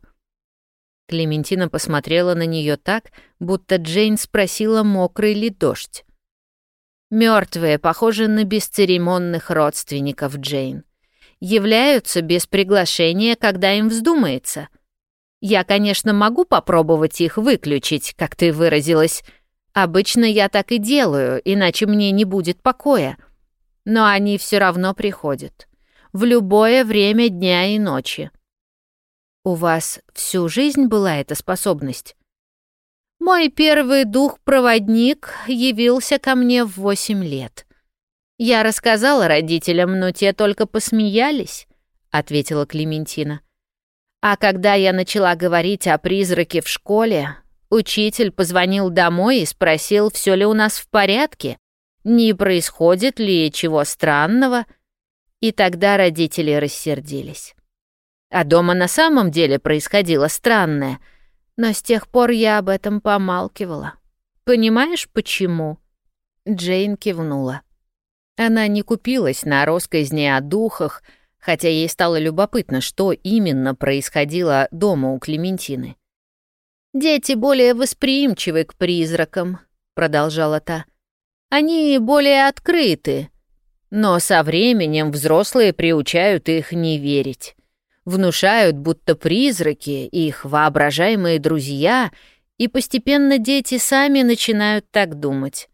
Клементина посмотрела на нее так, будто Джейн спросила, мокрый ли дождь. Мертвые похожи на бесцеремонных родственников Джейн. Являются без приглашения, когда им вздумается. Я, конечно, могу попробовать их выключить, как ты выразилась. Обычно я так и делаю, иначе мне не будет покоя. Но они все равно приходят в любое время дня и ночи. У вас всю жизнь была эта способность? Мой первый дух-проводник явился ко мне в восемь лет. Я рассказала родителям, но те только посмеялись, ответила Клементина. А когда я начала говорить о призраке в школе, учитель позвонил домой и спросил, все ли у нас в порядке, не происходит ли чего странного, и тогда родители рассердились. А дома на самом деле происходило странное, но с тех пор я об этом помалкивала. Понимаешь, почему?» Джейн кивнула. Она не купилась на росказни о духах, хотя ей стало любопытно, что именно происходило дома у Клементины. «Дети более восприимчивы к призракам», — продолжала та. «Они более открыты, но со временем взрослые приучают их не верить. Внушают, будто призраки — их воображаемые друзья, и постепенно дети сами начинают так думать.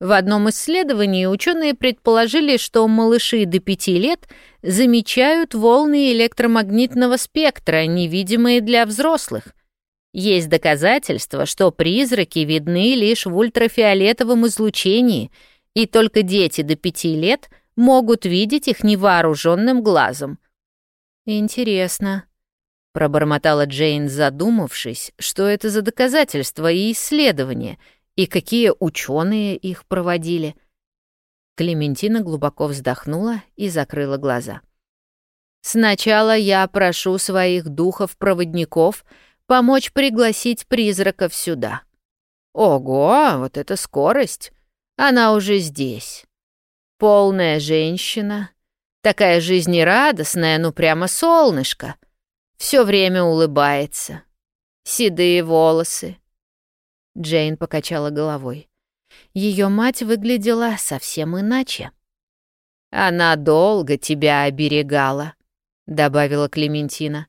В одном исследовании ученые предположили, что малыши до пяти лет замечают волны электромагнитного спектра, невидимые для взрослых. Есть доказательства, что призраки видны лишь в ультрафиолетовом излучении — и только дети до пяти лет могут видеть их невооруженным глазом. «Интересно», — пробормотала Джейн, задумавшись, что это за доказательства и исследования, и какие ученые их проводили. Клементина глубоко вздохнула и закрыла глаза. «Сначала я прошу своих духов-проводников помочь пригласить призраков сюда». «Ого, вот это скорость!» Она уже здесь. Полная женщина, такая жизнерадостная, ну прямо солнышко. Все время улыбается. Седые волосы. Джейн покачала головой. Ее мать выглядела совсем иначе. «Она долго тебя оберегала», — добавила Клементина.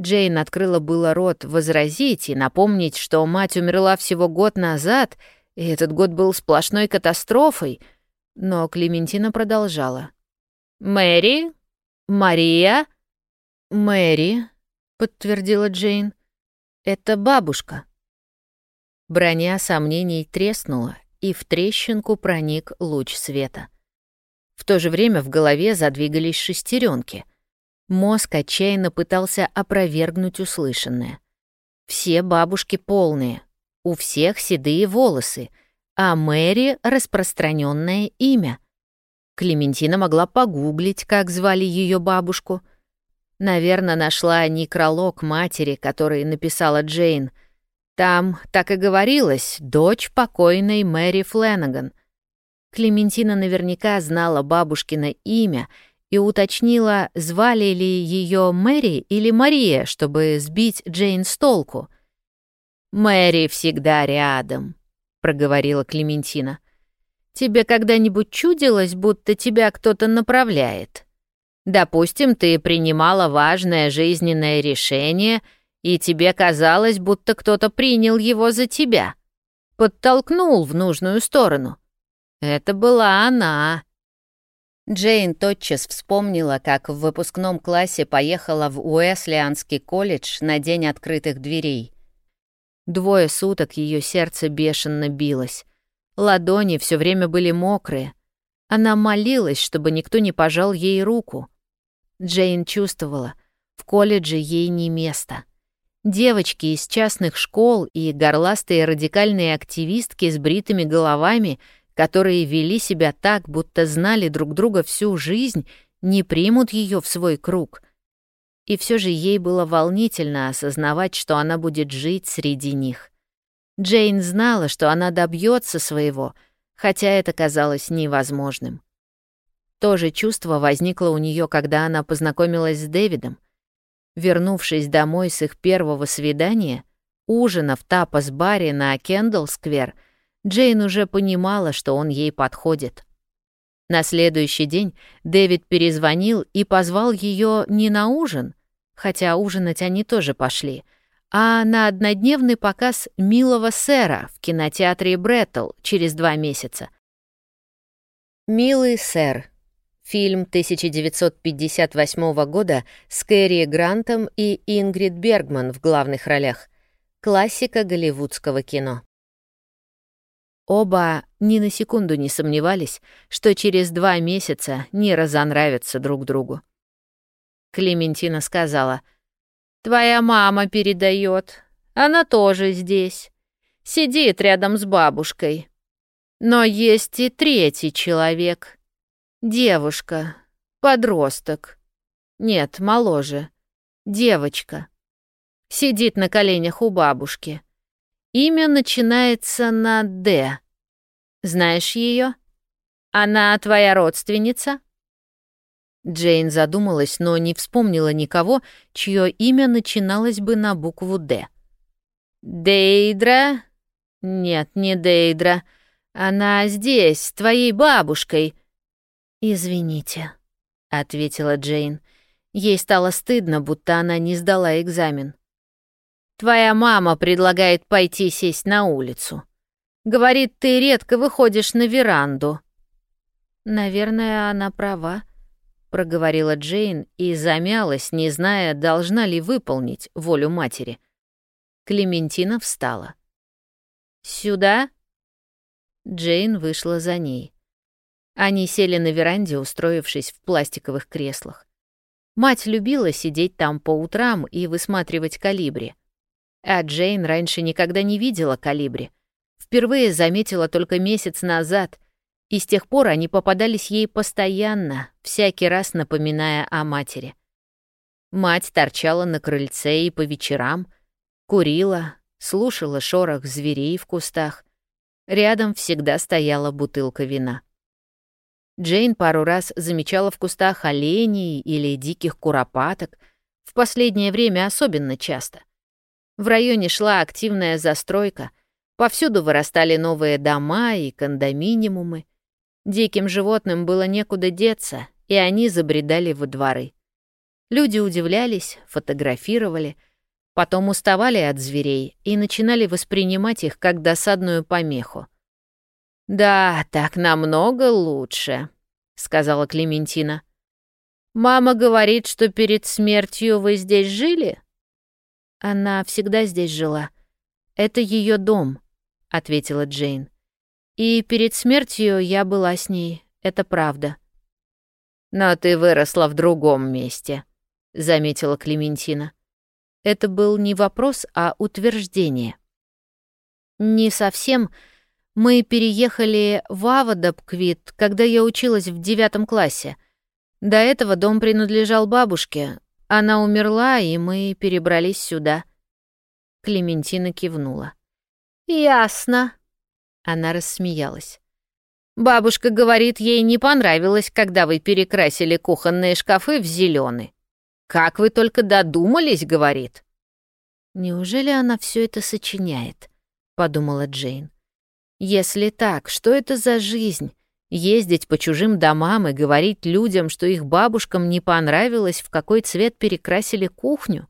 Джейн открыла было рот возразить и напомнить, что мать умерла всего год назад, и этот год был сплошной катастрофой, но Клементина продолжала. «Мэри? Мария?» «Мэри», — подтвердила Джейн. «Это бабушка». Броня сомнений треснула, и в трещинку проник луч света. В то же время в голове задвигались шестеренки — Мозг отчаянно пытался опровергнуть услышанное. Все бабушки полные, у всех седые волосы, а Мэри — распространенное имя. Клементина могла погуглить, как звали ее бабушку. Наверное, нашла некролог матери, который написала Джейн. Там так и говорилось «дочь покойной Мэри Фленаган». Клементина наверняка знала бабушкино имя — и уточнила, звали ли ее Мэри или Мария, чтобы сбить Джейн с толку. «Мэри всегда рядом», — проговорила Клементина. «Тебе когда-нибудь чудилось, будто тебя кто-то направляет? Допустим, ты принимала важное жизненное решение, и тебе казалось, будто кто-то принял его за тебя, подтолкнул в нужную сторону. Это была она, Джейн тотчас вспомнила, как в выпускном классе поехала в Уэслианский колледж на день открытых дверей. Двое суток ее сердце бешено билось. Ладони все время были мокрые. Она молилась, чтобы никто не пожал ей руку. Джейн чувствовала, в колледже ей не место. Девочки из частных школ и горластые радикальные активистки с бритыми головами — которые вели себя так, будто знали друг друга всю жизнь, не примут ее в свой круг. И все же ей было волнительно осознавать, что она будет жить среди них. Джейн знала, что она добьется своего, хотя это казалось невозможным. То же чувство возникло у нее, когда она познакомилась с Дэвидом. Вернувшись домой с их первого свидания, ужина в тапос-баре на Кендалл-сквер — Джейн уже понимала, что он ей подходит. На следующий день Дэвид перезвонил и позвал ее не на ужин, хотя ужинать они тоже пошли, а на однодневный показ «Милого сэра» в кинотеатре Бреттл через два месяца. «Милый сэр» — фильм 1958 года с Кэрри Грантом и Ингрид Бергман в главных ролях. Классика голливудского кино. Оба ни на секунду не сомневались, что через два месяца не разонравятся друг другу. Клементина сказала, «Твоя мама передает, она тоже здесь, сидит рядом с бабушкой. Но есть и третий человек, девушка, подросток, нет, моложе, девочка, сидит на коленях у бабушки». Имя начинается на «Д». Знаешь ее? Она твоя родственница?» Джейн задумалась, но не вспомнила никого, чье имя начиналось бы на букву «Д». «Дейдра?» «Нет, не Дейдра. Она здесь, твоей бабушкой». «Извините», — ответила Джейн. Ей стало стыдно, будто она не сдала экзамен. Твоя мама предлагает пойти сесть на улицу. Говорит, ты редко выходишь на веранду». «Наверное, она права», — проговорила Джейн и замялась, не зная, должна ли выполнить волю матери. Клементина встала. «Сюда?» Джейн вышла за ней. Они сели на веранде, устроившись в пластиковых креслах. Мать любила сидеть там по утрам и высматривать калибри. А Джейн раньше никогда не видела калибри. Впервые заметила только месяц назад, и с тех пор они попадались ей постоянно, всякий раз напоминая о матери. Мать торчала на крыльце и по вечерам, курила, слушала шорох зверей в кустах. Рядом всегда стояла бутылка вина. Джейн пару раз замечала в кустах оленей или диких куропаток, в последнее время особенно часто — в районе шла активная застройка, Повсюду вырастали новые дома и кондоминиумы. Диким животным было некуда деться, и они забредали во дворы. Люди удивлялись, фотографировали, потом уставали от зверей и начинали воспринимать их как досадную помеху. «Да, так намного лучше», — сказала Клементина. «Мама говорит, что перед смертью вы здесь жили?» «Она всегда здесь жила. Это ее дом», — ответила Джейн. «И перед смертью я была с ней, это правда». «Но ты выросла в другом месте», — заметила Клементина. Это был не вопрос, а утверждение. «Не совсем. Мы переехали в Авадабквит, когда я училась в девятом классе. До этого дом принадлежал бабушке. Она умерла, и мы перебрались сюда». Клементина кивнула. «Ясно». Она рассмеялась. Бабушка говорит, ей не понравилось, когда вы перекрасили кухонные шкафы в зеленый. Как вы только додумались, говорит. Неужели она все это сочиняет? подумала Джейн. Если так, что это за жизнь? Ездить по чужим домам и говорить людям, что их бабушкам не понравилось, в какой цвет перекрасили кухню,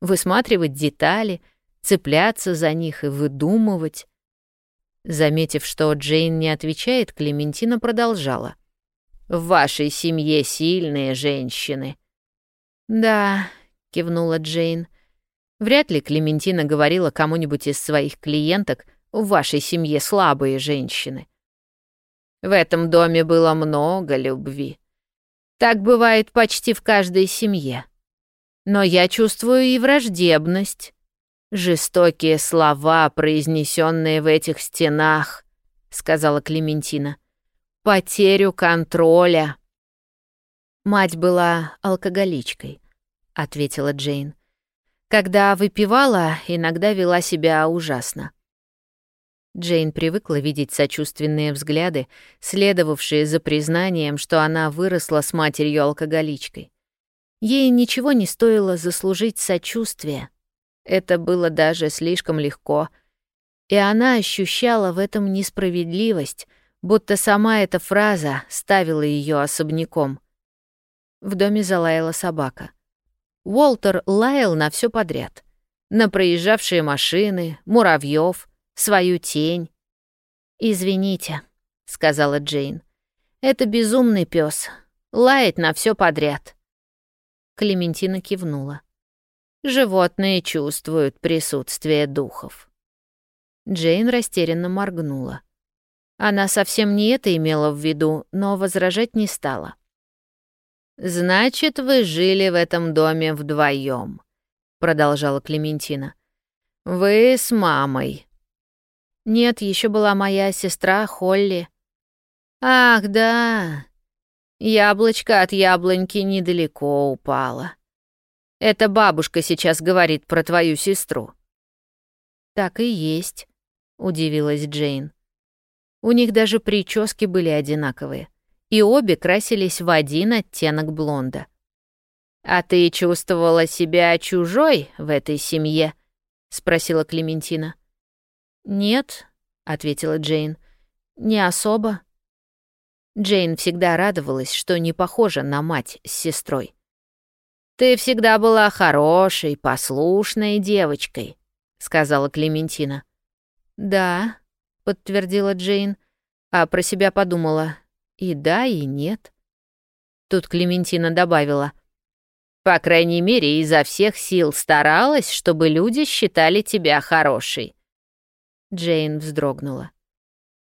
высматривать детали, цепляться за них и выдумывать. Заметив, что Джейн не отвечает, Клементина продолжала. «В вашей семье сильные женщины». «Да», — кивнула Джейн. Вряд ли Клементина говорила кому-нибудь из своих клиенток «в вашей семье слабые женщины». В этом доме было много любви. Так бывает почти в каждой семье. Но я чувствую и враждебность. «Жестокие слова, произнесенные в этих стенах», — сказала Клементина. «Потерю контроля». «Мать была алкоголичкой», — ответила Джейн. «Когда выпивала, иногда вела себя ужасно». Джейн привыкла видеть сочувственные взгляды, следовавшие за признанием, что она выросла с матерью-алкоголичкой. Ей ничего не стоило заслужить сочувствие, это было даже слишком легко. И она ощущала в этом несправедливость, будто сама эта фраза ставила ее особняком. В доме залаяла собака. Уолтер лаял на все подряд. На проезжавшие машины, муравьев, свою тень. «Извините», — сказала Джейн. «Это безумный пес, лает на все подряд». Клементина кивнула. Животные чувствуют присутствие духов. Джейн растерянно моргнула. Она совсем не это имела в виду, но возражать не стала. «Значит, вы жили в этом доме вдвоем, продолжала Клементина. «Вы с мамой». «Нет, еще была моя сестра Холли». «Ах, да. Яблочко от яблоньки недалеко упало. Это бабушка сейчас говорит про твою сестру». «Так и есть», — удивилась Джейн. У них даже прически были одинаковые, и обе красились в один оттенок блонда. «А ты чувствовала себя чужой в этой семье?» — спросила Клементина. «Нет», — ответила Джейн, — «не особо». Джейн всегда радовалась, что не похожа на мать с сестрой. «Ты всегда была хорошей, послушной девочкой», — сказала Клементина. «Да», — подтвердила Джейн, а про себя подумала «и да, и нет». Тут Клементина добавила «По крайней мере, изо всех сил старалась, чтобы люди считали тебя хорошей». Джейн вздрогнула.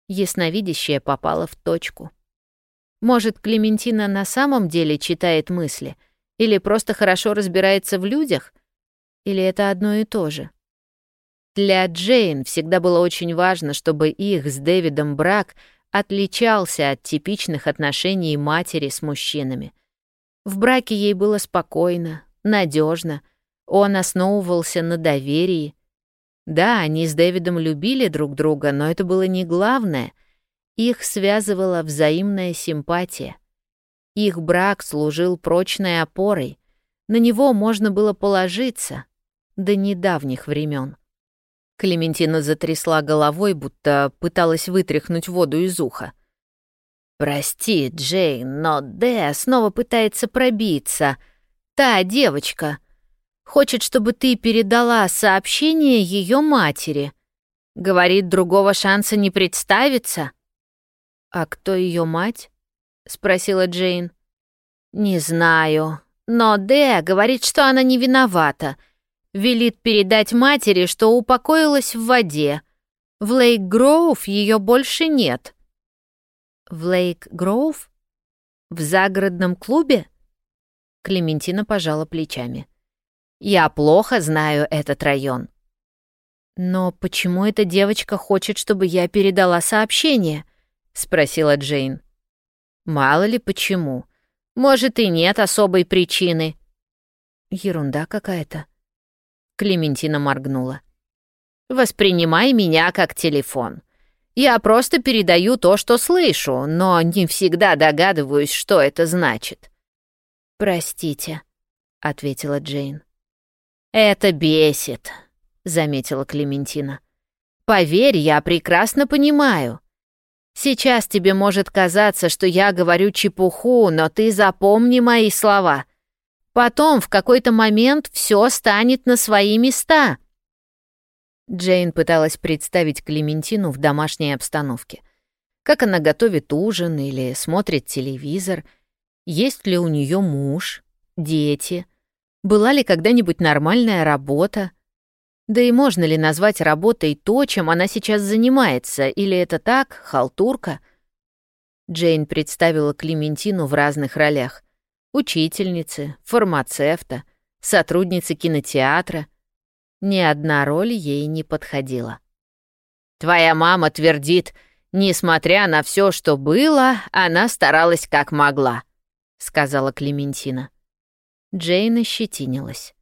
Ясновидящая попала в точку. Может, Клементина на самом деле читает мысли — или просто хорошо разбирается в людях? Или это одно и то же? Для Джейн всегда было очень важно, чтобы их с Дэвидом брак отличался от типичных отношений матери с мужчинами. В браке ей было спокойно, надежно, он основывался на доверии. Да, они с Дэвидом любили друг друга, но это было не главное. Их связывала взаимная симпатия. Их брак служил прочной опорой. На него можно было положиться до недавних времен. Клементина затрясла головой, будто пыталась вытряхнуть воду из уха. «Прости, Джейн, но Дэ снова пытается пробиться. Та девочка. Хочет, чтобы ты передала сообщение ее матери. Говорит, другого шанса не представится». «А кто ее мать?» — спросила Джейн. «Не знаю. Но Дэ говорит, что она не виновата. Велит передать матери, что упокоилась в воде. В Лейк-Гроув ее больше нет». «В Лейк-Гроув? В загородном клубе?» Клементина пожала плечами. «Я плохо знаю этот район». «Но почему эта девочка хочет, чтобы я передала сообщение?» — спросила Джейн. «Мало ли почему. Может, и нет особой причины». «Ерунда какая-то». Клементина моргнула. «Воспринимай меня как телефон. Я просто передаю то, что слышу, но не всегда догадываюсь, что это значит». «Простите», — ответила Джейн. «Это бесит», — заметила Клементина. «Поверь, я прекрасно понимаю. Сейчас тебе может казаться, что я говорю чепуху, но ты запомни мои слова. Потом в какой-то момент все станет на свои места». Джейн пыталась представить Клементину в домашней обстановке. Как она готовит ужин или смотрит телевизор, есть ли у нее муж, дети, была ли когда-нибудь нормальная работа, да и можно ли назвать работой то, чем она сейчас занимается, или это так, халтурка? Джейн представила Клементину в разных ролях. Учительницы, фармацевта, сотрудницы кинотеатра. Ни одна роль ей не подходила. «Твоя мама твердит, несмотря на все, что было, она старалась как могла», — сказала Клементина. Джейн ощетинилась.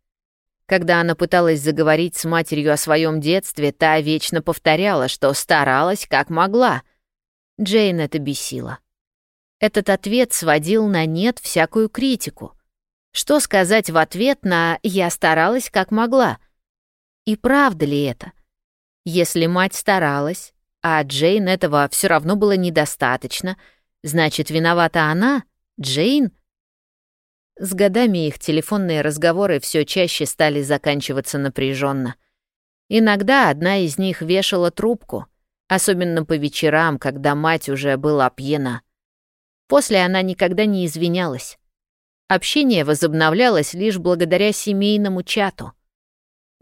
Когда она пыталась заговорить с матерью о своем детстве, та вечно повторяла, что старалась как могла. Джейн это бесила. Этот ответ сводил на нет всякую критику. Что сказать в ответ на «я старалась как могла»? И правда ли это? Если мать старалась, а Джейн этого все равно было недостаточно, значит, виновата она, Джейн? С годами их телефонные разговоры все чаще стали заканчиваться напряженно. Иногда одна из них вешала трубку, особенно по вечерам, когда мать уже была пьяна. После она никогда не извинялась. Общение возобновлялось лишь благодаря семейному чату.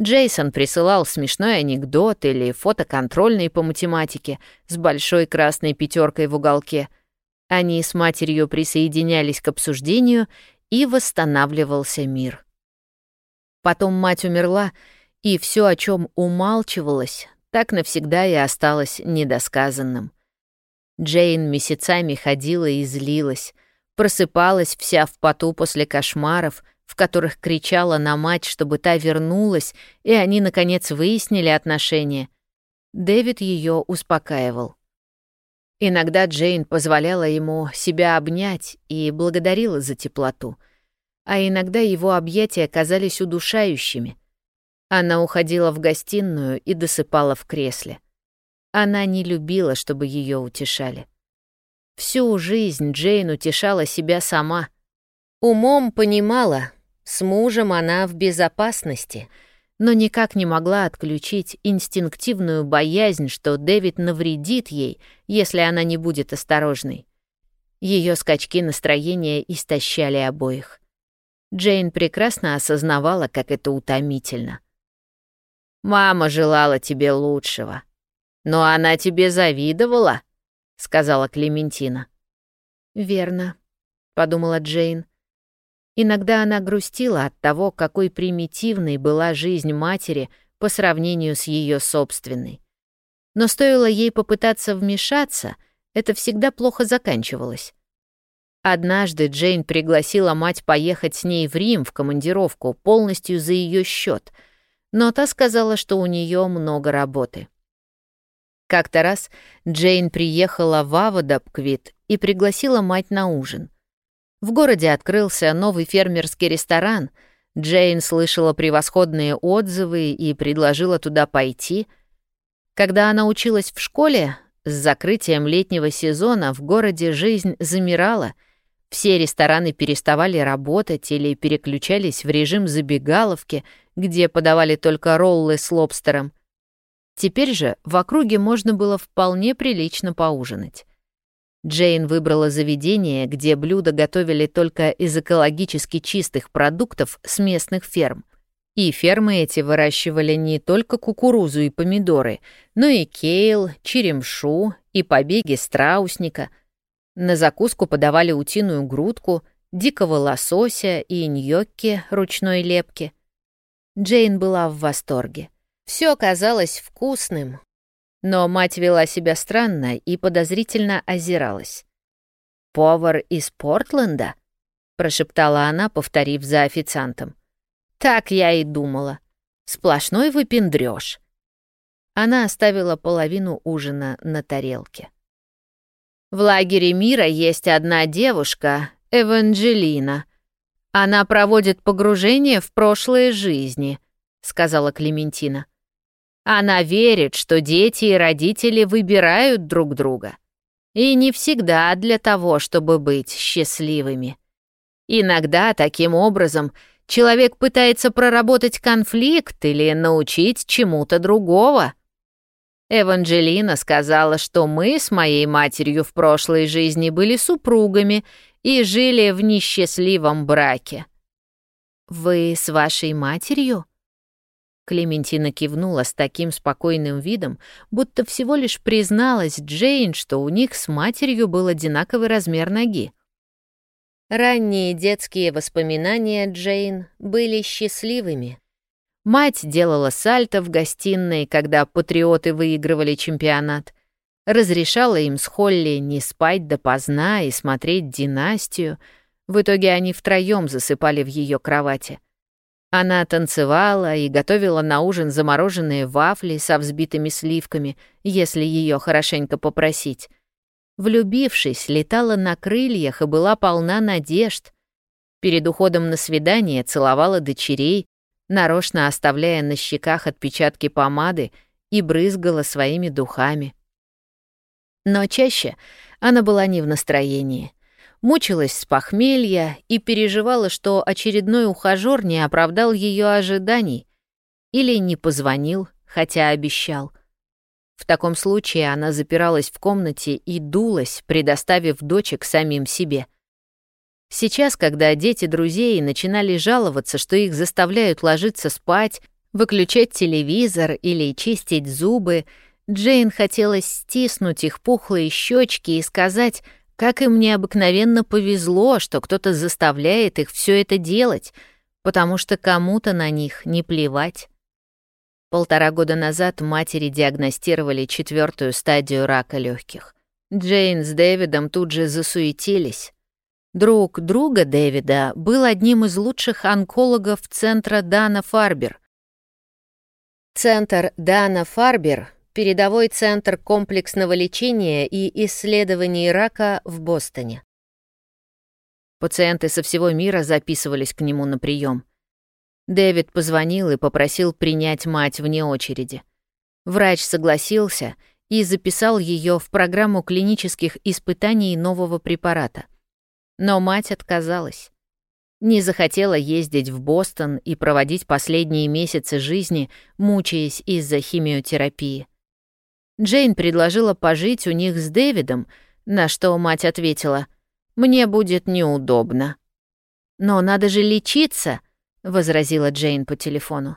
Джейсон присылал смешной анекдот или фотоконтрольный по математике с большой красной пятеркой в уголке. Они с матерью присоединялись к обсуждению и восстанавливался мир. Потом мать умерла, и все, о чем умалчивалось, так навсегда и осталось недосказанным. Джейн месяцами ходила и злилась, просыпалась вся в поту после кошмаров, в которых кричала на мать, чтобы та вернулась, и они, наконец, выяснили отношения. Дэвид ее успокаивал. Иногда Джейн позволяла ему себя обнять и благодарила за теплоту, а иногда его объятия казались удушающими. Она уходила в гостиную и досыпала в кресле. Она не любила, чтобы ее утешали. Всю жизнь Джейн утешала себя сама. Умом понимала, с мужем она в безопасности — но никак не могла отключить инстинктивную боязнь, что Дэвид навредит ей, если она не будет осторожной. Ее скачки настроения истощали обоих. Джейн прекрасно осознавала, как это утомительно. «Мама желала тебе лучшего. Но она тебе завидовала», — сказала Клементина. «Верно», — подумала Джейн. Иногда она грустила от того, какой примитивной была жизнь матери по сравнению с ее собственной. Но стоило ей попытаться вмешаться, это всегда плохо заканчивалось. Однажды Джейн пригласила мать поехать с ней в Рим в командировку полностью за ее счет, но та сказала, что у нее много работы. Как-то раз Джейн приехала в Аводабквит и пригласила мать на ужин — в городе открылся новый фермерский ресторан. Джейн слышала превосходные отзывы и предложила туда пойти. Когда она училась в школе, с закрытием летнего сезона в городе жизнь замирала, все рестораны переставали работать или переключались в режим забегаловки, где подавали только роллы с лобстером. Теперь же в округе можно было вполне прилично поужинать. Джейн выбрала заведение, где блюда готовили только из экологически чистых продуктов с местных ферм. И фермы эти выращивали не только кукурузу и помидоры, но и кейл, черемшу и побеги страусника. На закуску подавали утиную грудку, дикого лосося и ньокки ручной лепки. Джейн была в восторге. Все казалось вкусным, но мать вела себя странно и подозрительно озиралась. «Повар из Портленда?» — прошептала она, повторив за официантом. Так я и думала. Сплошной выпендрёж. Она оставила половину ужина на тарелке. В лагере мира есть одна девушка, Эванжелина. Она проводит погружение в прошлые жизни, сказала Клементина. Она верит, что дети и родители выбирают друг друга. И не всегда для того, чтобы быть счастливыми. Иногда таким образом Человек пытается проработать конфликт или научить чему-то другого. Эванжелина сказала, что мы с моей матерью в прошлой жизни были супругами и жили в несчастливом браке. «Вы с вашей матерью?» Клементина кивнула с таким спокойным видом, будто всего лишь призналась Джейн, что у них с матерью был одинаковый размер ноги. Ранние детские воспоминания Джейн были счастливыми. Мать делала сальто в гостиной, когда патриоты выигрывали чемпионат. Разрешала им с Холли не спать допоздна и смотреть «Династию». В итоге они втроем засыпали в ее кровати. Она танцевала и готовила на ужин замороженные вафли со взбитыми сливками, если ее хорошенько попросить. Влюбившись, летала на крыльях и была полна надежд. Перед уходом на свидание целовала дочерей, нарочно оставляя на щеках отпечатки помады и брызгала своими духами. Но чаще она была не в настроении. Мучилась с похмелья и переживала, что очередной ухажёр не оправдал ее ожиданий или не позвонил, хотя обещал — в таком случае она запиралась в комнате и дулась, предоставив дочек самим себе. Сейчас, когда дети друзей начинали жаловаться, что их заставляют ложиться спать, выключать телевизор или чистить зубы, Джейн хотелось стиснуть их пухлые щечки и сказать, как им необыкновенно повезло, что кто-то заставляет их все это делать, потому что кому-то на них не плевать. Полтора года назад матери диагностировали четвертую стадию рака легких. Джейн с Дэвидом тут же засуетились. Друг друга Дэвида был одним из лучших онкологов центра Дана Фарбер. Центр Дана Фарбер — передовой центр комплексного лечения и исследований рака в Бостоне. Пациенты со всего мира записывались к нему на прием. Дэвид позвонил и попросил принять мать вне очереди. Врач согласился и записал ее в программу клинических испытаний нового препарата. Но мать отказалась. Не захотела ездить в Бостон и проводить последние месяцы жизни, мучаясь из-за химиотерапии. Джейн предложила пожить у них с Дэвидом, на что мать ответила, «Мне будет неудобно». «Но надо же лечиться», возразила Джейн по телефону.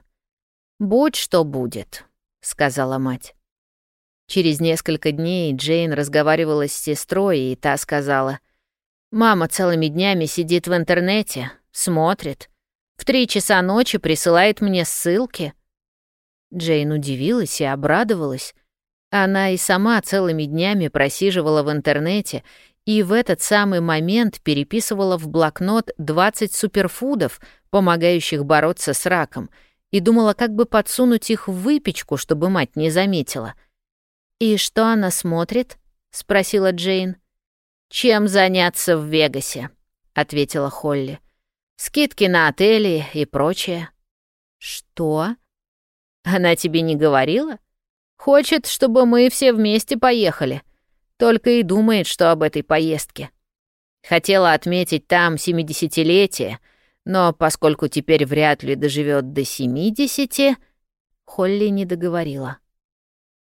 «Будь что будет», — сказала мать. Через несколько дней Джейн разговаривала с сестрой, и та сказала, «Мама целыми днями сидит в интернете, смотрит. В три часа ночи присылает мне ссылки». Джейн удивилась и обрадовалась. Она и сама целыми днями просиживала в интернете и в этот самый момент переписывала в блокнот 20 суперфудов, помогающих бороться с раком, и думала, как бы подсунуть их в выпечку, чтобы мать не заметила. «И что она смотрит?» — спросила Джейн. «Чем заняться в Вегасе?» — ответила Холли. «Скидки на отели и прочее». «Что?» «Она тебе не говорила?» Хочет, чтобы мы все вместе поехали. Только и думает, что об этой поездке. Хотела отметить там семидесятилетие, но поскольку теперь вряд ли доживет до семидесяти, Холли не договорила.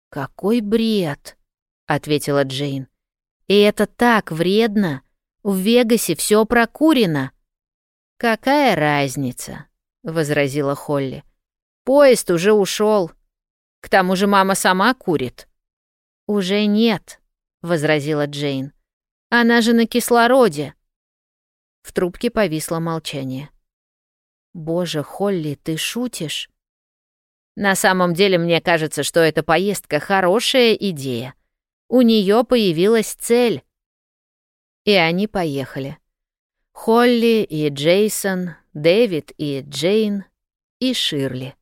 «Какой бред!» — ответила Джейн. «И это так вредно! В Вегасе все прокурено!» «Какая разница?» — возразила Холли. «Поезд уже ушел. К тому же мама сама курит». «Уже нет», — возразила Джейн. «Она же на кислороде». В трубке повисло молчание. «Боже, Холли, ты шутишь?» «На самом деле, мне кажется, что эта поездка — хорошая идея. У нее появилась цель». И они поехали. Холли и Джейсон, Дэвид и Джейн и Ширли.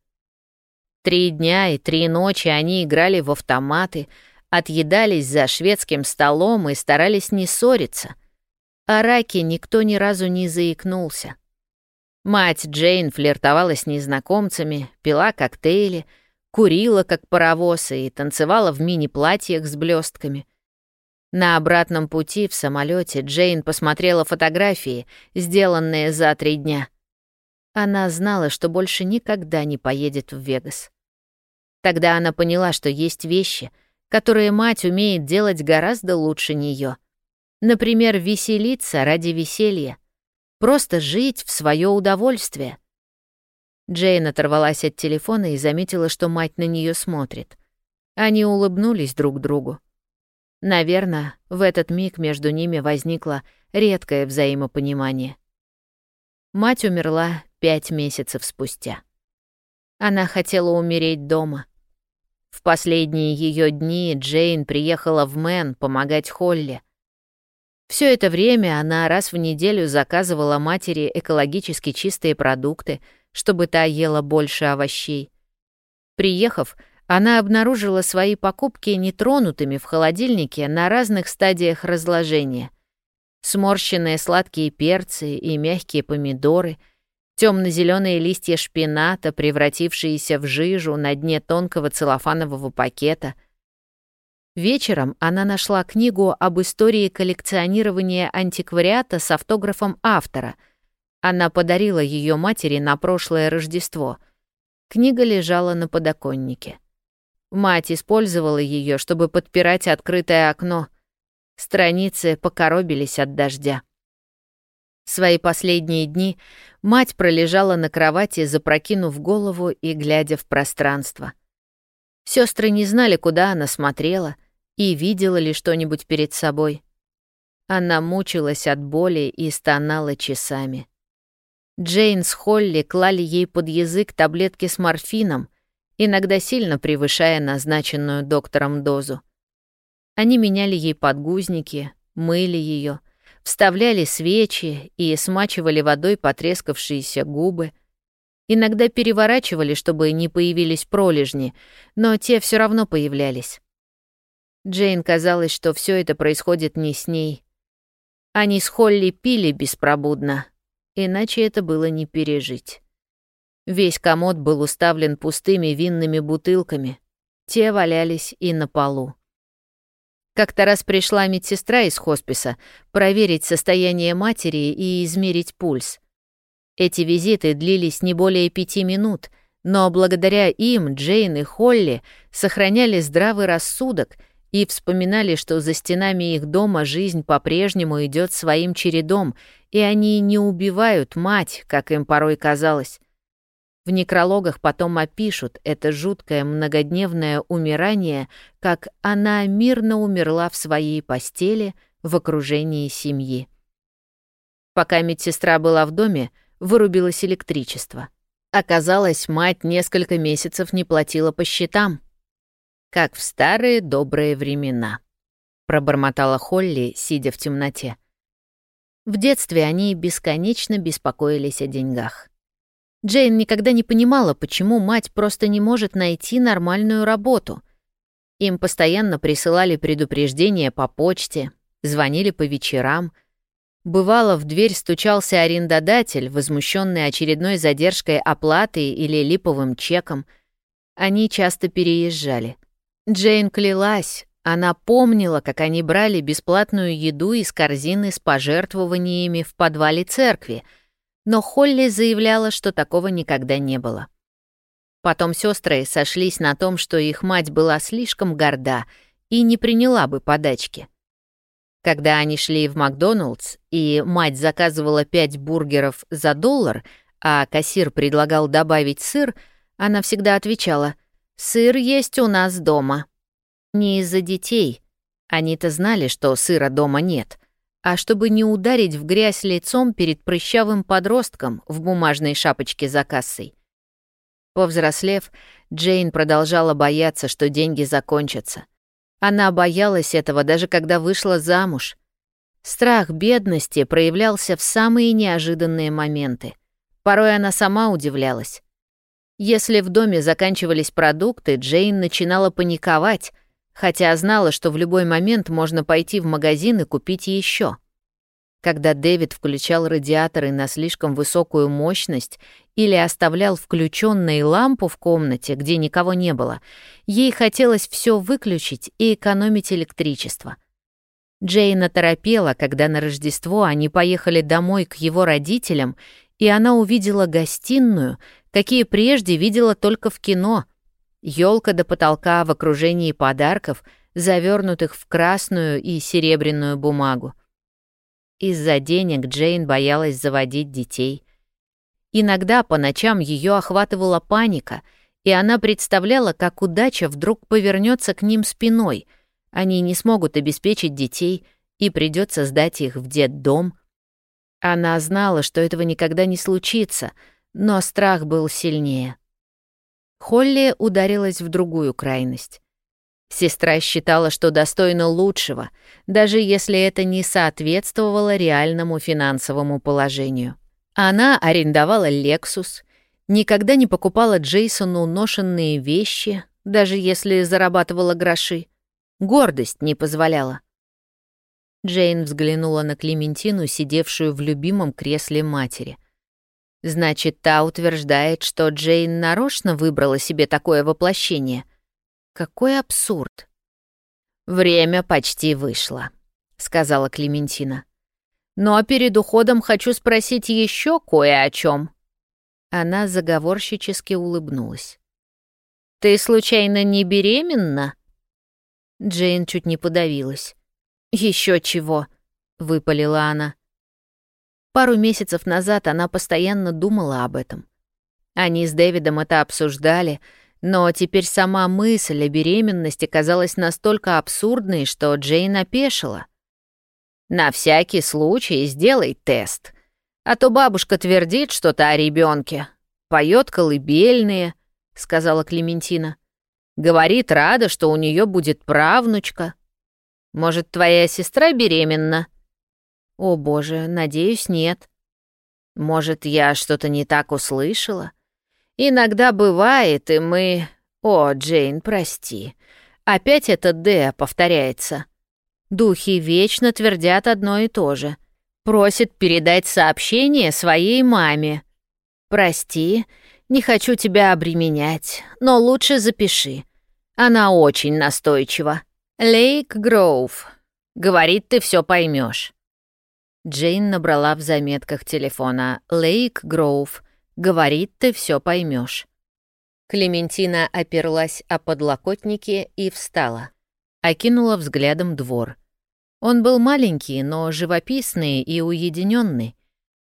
Три дня и три ночи они играли в автоматы, отъедались за шведским столом и старались не ссориться. О раке никто ни разу не заикнулся. Мать Джейн флиртовала с незнакомцами, пила коктейли, курила как паровоз и танцевала в мини-платьях с блестками. На обратном пути в самолете Джейн посмотрела фотографии, сделанные за три дня. Она знала, что больше никогда не поедет в Вегас. Тогда она поняла, что есть вещи, которые мать умеет делать гораздо лучше нее. Например, веселиться ради веселья. Просто жить в свое удовольствие. Джейн оторвалась от телефона и заметила, что мать на нее смотрит. Они улыбнулись друг другу. Наверное, в этот миг между ними возникло редкое взаимопонимание. Мать умерла пять месяцев спустя. Она хотела умереть дома. В последние ее дни Джейн приехала в Мэн помогать Холли. Все это время она раз в неделю заказывала матери экологически чистые продукты, чтобы та ела больше овощей. Приехав, она обнаружила свои покупки нетронутыми в холодильнике на разных стадиях разложения. Сморщенные сладкие перцы и мягкие помидоры, темно-зеленые листья шпината, превратившиеся в жижу на дне тонкого целлофанового пакета. Вечером она нашла книгу об истории коллекционирования антиквариата с автографом автора. Она подарила ее матери на прошлое Рождество. Книга лежала на подоконнике. Мать использовала ее, чтобы подпирать открытое окно. Страницы покоробились от дождя. Свои последние дни мать пролежала на кровати, запрокинув голову и глядя в пространство. Сестры не знали, куда она смотрела и видела ли что-нибудь перед собой. Она мучилась от боли и стонала часами. Джейн с Холли клали ей под язык таблетки с морфином, иногда сильно превышая назначенную доктором дозу. Они меняли ей подгузники, мыли ее, вставляли свечи и смачивали водой потрескавшиеся губы. Иногда переворачивали, чтобы не появились пролежни, но те все равно появлялись. Джейн казалось, что все это происходит не с ней. Они с Холли пили беспробудно, иначе это было не пережить. Весь комод был уставлен пустыми винными бутылками. Те валялись и на полу. Как-то раз пришла медсестра из хосписа проверить состояние матери и измерить пульс. Эти визиты длились не более пяти минут, но благодаря им Джейн и Холли сохраняли здравый рассудок и вспоминали, что за стенами их дома жизнь по-прежнему идет своим чередом, и они не убивают мать, как им порой казалось. В некрологах потом опишут это жуткое многодневное умирание, как она мирно умерла в своей постели в окружении семьи. Пока медсестра была в доме, вырубилось электричество. Оказалось, мать несколько месяцев не платила по счетам. Как в старые добрые времена, пробормотала Холли, сидя в темноте. В детстве они бесконечно беспокоились о деньгах. Джейн никогда не понимала, почему мать просто не может найти нормальную работу. Им постоянно присылали предупреждения по почте, звонили по вечерам. Бывало, в дверь стучался арендодатель, возмущенный очередной задержкой оплаты или липовым чеком. Они часто переезжали. Джейн клялась, она помнила, как они брали бесплатную еду из корзины с пожертвованиями в подвале церкви, но Холли заявляла, что такого никогда не было. Потом сестры сошлись на том, что их мать была слишком горда и не приняла бы подачки. Когда они шли в Макдоналдс, и мать заказывала пять бургеров за доллар, а кассир предлагал добавить сыр, она всегда отвечала «Сыр есть у нас дома». Не из-за детей. Они-то знали, что сыра дома нет, а чтобы не ударить в грязь лицом перед прыщавым подростком в бумажной шапочке за кассой. Повзрослев, Джейн продолжала бояться, что деньги закончатся. Она боялась этого даже когда вышла замуж. Страх бедности проявлялся в самые неожиданные моменты. Порой она сама удивлялась. Если в доме заканчивались продукты, Джейн начинала паниковать, хотя знала, что в любой момент можно пойти в магазин и купить еще. Когда Дэвид включал радиаторы на слишком высокую мощность или оставлял включенной лампу в комнате, где никого не было, ей хотелось все выключить и экономить электричество. Джейн оторопела, когда на Рождество они поехали домой к его родителям, и она увидела гостиную, какие прежде видела только в кино. Ёлка до потолка в окружении подарков, завернутых в красную и серебряную бумагу. Из-за денег Джейн боялась заводить детей. Иногда по ночам ее охватывала паника, и она представляла, как удача вдруг повернется к ним спиной. Они не смогут обеспечить детей, и придется сдать их в детдом. Она знала, что этого никогда не случится, но страх был сильнее. Холли ударилась в другую крайность. Сестра считала, что достойна лучшего, даже если это не соответствовало реальному финансовому положению. Она арендовала «Лексус», никогда не покупала Джейсону ношенные вещи, даже если зарабатывала гроши. Гордость не позволяла. Джейн взглянула на Клементину, сидевшую в любимом кресле матери. Значит, та утверждает, что Джейн нарочно выбрала себе такое воплощение — какой абсурд. Время почти вышло, сказала Клементина. Но перед уходом хочу спросить еще кое о чем. Она заговорщически улыбнулась. Ты случайно не беременна? Джейн чуть не подавилась. Еще чего, выпалила она. Пару месяцев назад она постоянно думала об этом. Они с Дэвидом это обсуждали, но теперь сама мысль о беременности казалась настолько абсурдной, что Джейн опешила. «На всякий случай сделай тест. А то бабушка твердит что-то о ребенке, поет колыбельные», — сказала Клементина. «Говорит, рада, что у нее будет правнучка. Может, твоя сестра беременна?» «О боже, надеюсь, нет». «Может, я что-то не так услышала?» Иногда бывает, и мы... О, Джейн, прости. Опять это «Д» повторяется. Духи вечно твердят одно и то же. Просит передать сообщение своей маме. Прости, не хочу тебя обременять, но лучше запиши. Она очень настойчива. Лейк Гроув. Говорит, ты все поймешь. Джейн набрала в заметках телефона Лейк Гроув Говорит, ты все поймешь. Клементина оперлась о подлокотники и встала. Окинула взглядом двор. Он был маленький, но живописный и уединенный.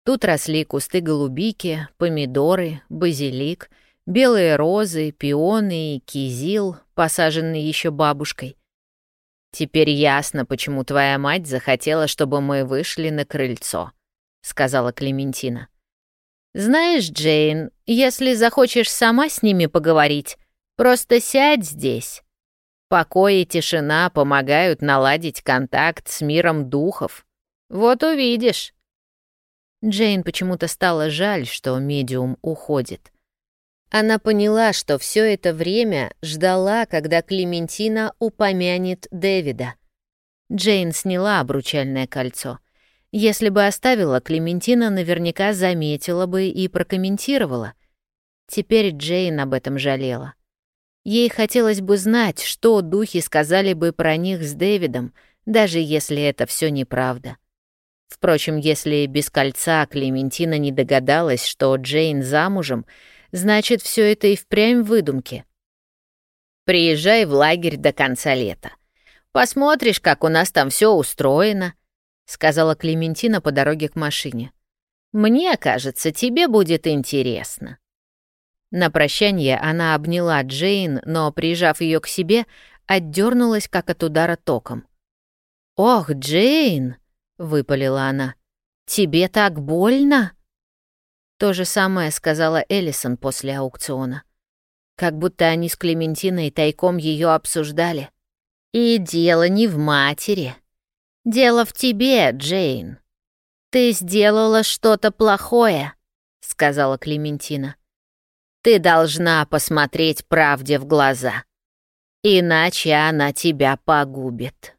Тут росли кусты голубики, помидоры, базилик, белые розы, пионы и кизил, посаженный еще бабушкой. «Теперь ясно, почему твоя мать захотела, чтобы мы вышли на крыльцо», — сказала Клементина. «Знаешь, Джейн, если захочешь сама с ними поговорить, просто сядь здесь. Покой и тишина помогают наладить контакт с миром духов. Вот увидишь». Джейн почему-то стало жаль, что медиум уходит. Она поняла, что все это время ждала, когда Клементина упомянет Дэвида. Джейн сняла обручальное кольцо — если бы оставила, Клементина наверняка заметила бы и прокомментировала. Теперь Джейн об этом жалела. Ей хотелось бы знать, что духи сказали бы про них с Дэвидом, даже если это все неправда. Впрочем, если без кольца Клементина не догадалась, что Джейн замужем, значит, все это и впрямь выдумки. «Приезжай в лагерь до конца лета. Посмотришь, как у нас там все устроено», — сказала Клементина по дороге к машине. «Мне кажется, тебе будет интересно». На прощание она обняла Джейн, но, прижав ее к себе, отдернулась, как от удара током. «Ох, Джейн!» — выпалила она. «Тебе так больно?» То же самое сказала Эллисон после аукциона. Как будто они с Клементиной тайком ее обсуждали. «И дело не в матери. Дело в тебе, Джейн. Ты сделала что-то плохое», — сказала Клементина. Ты должна посмотреть правде в глаза, иначе она тебя погубит.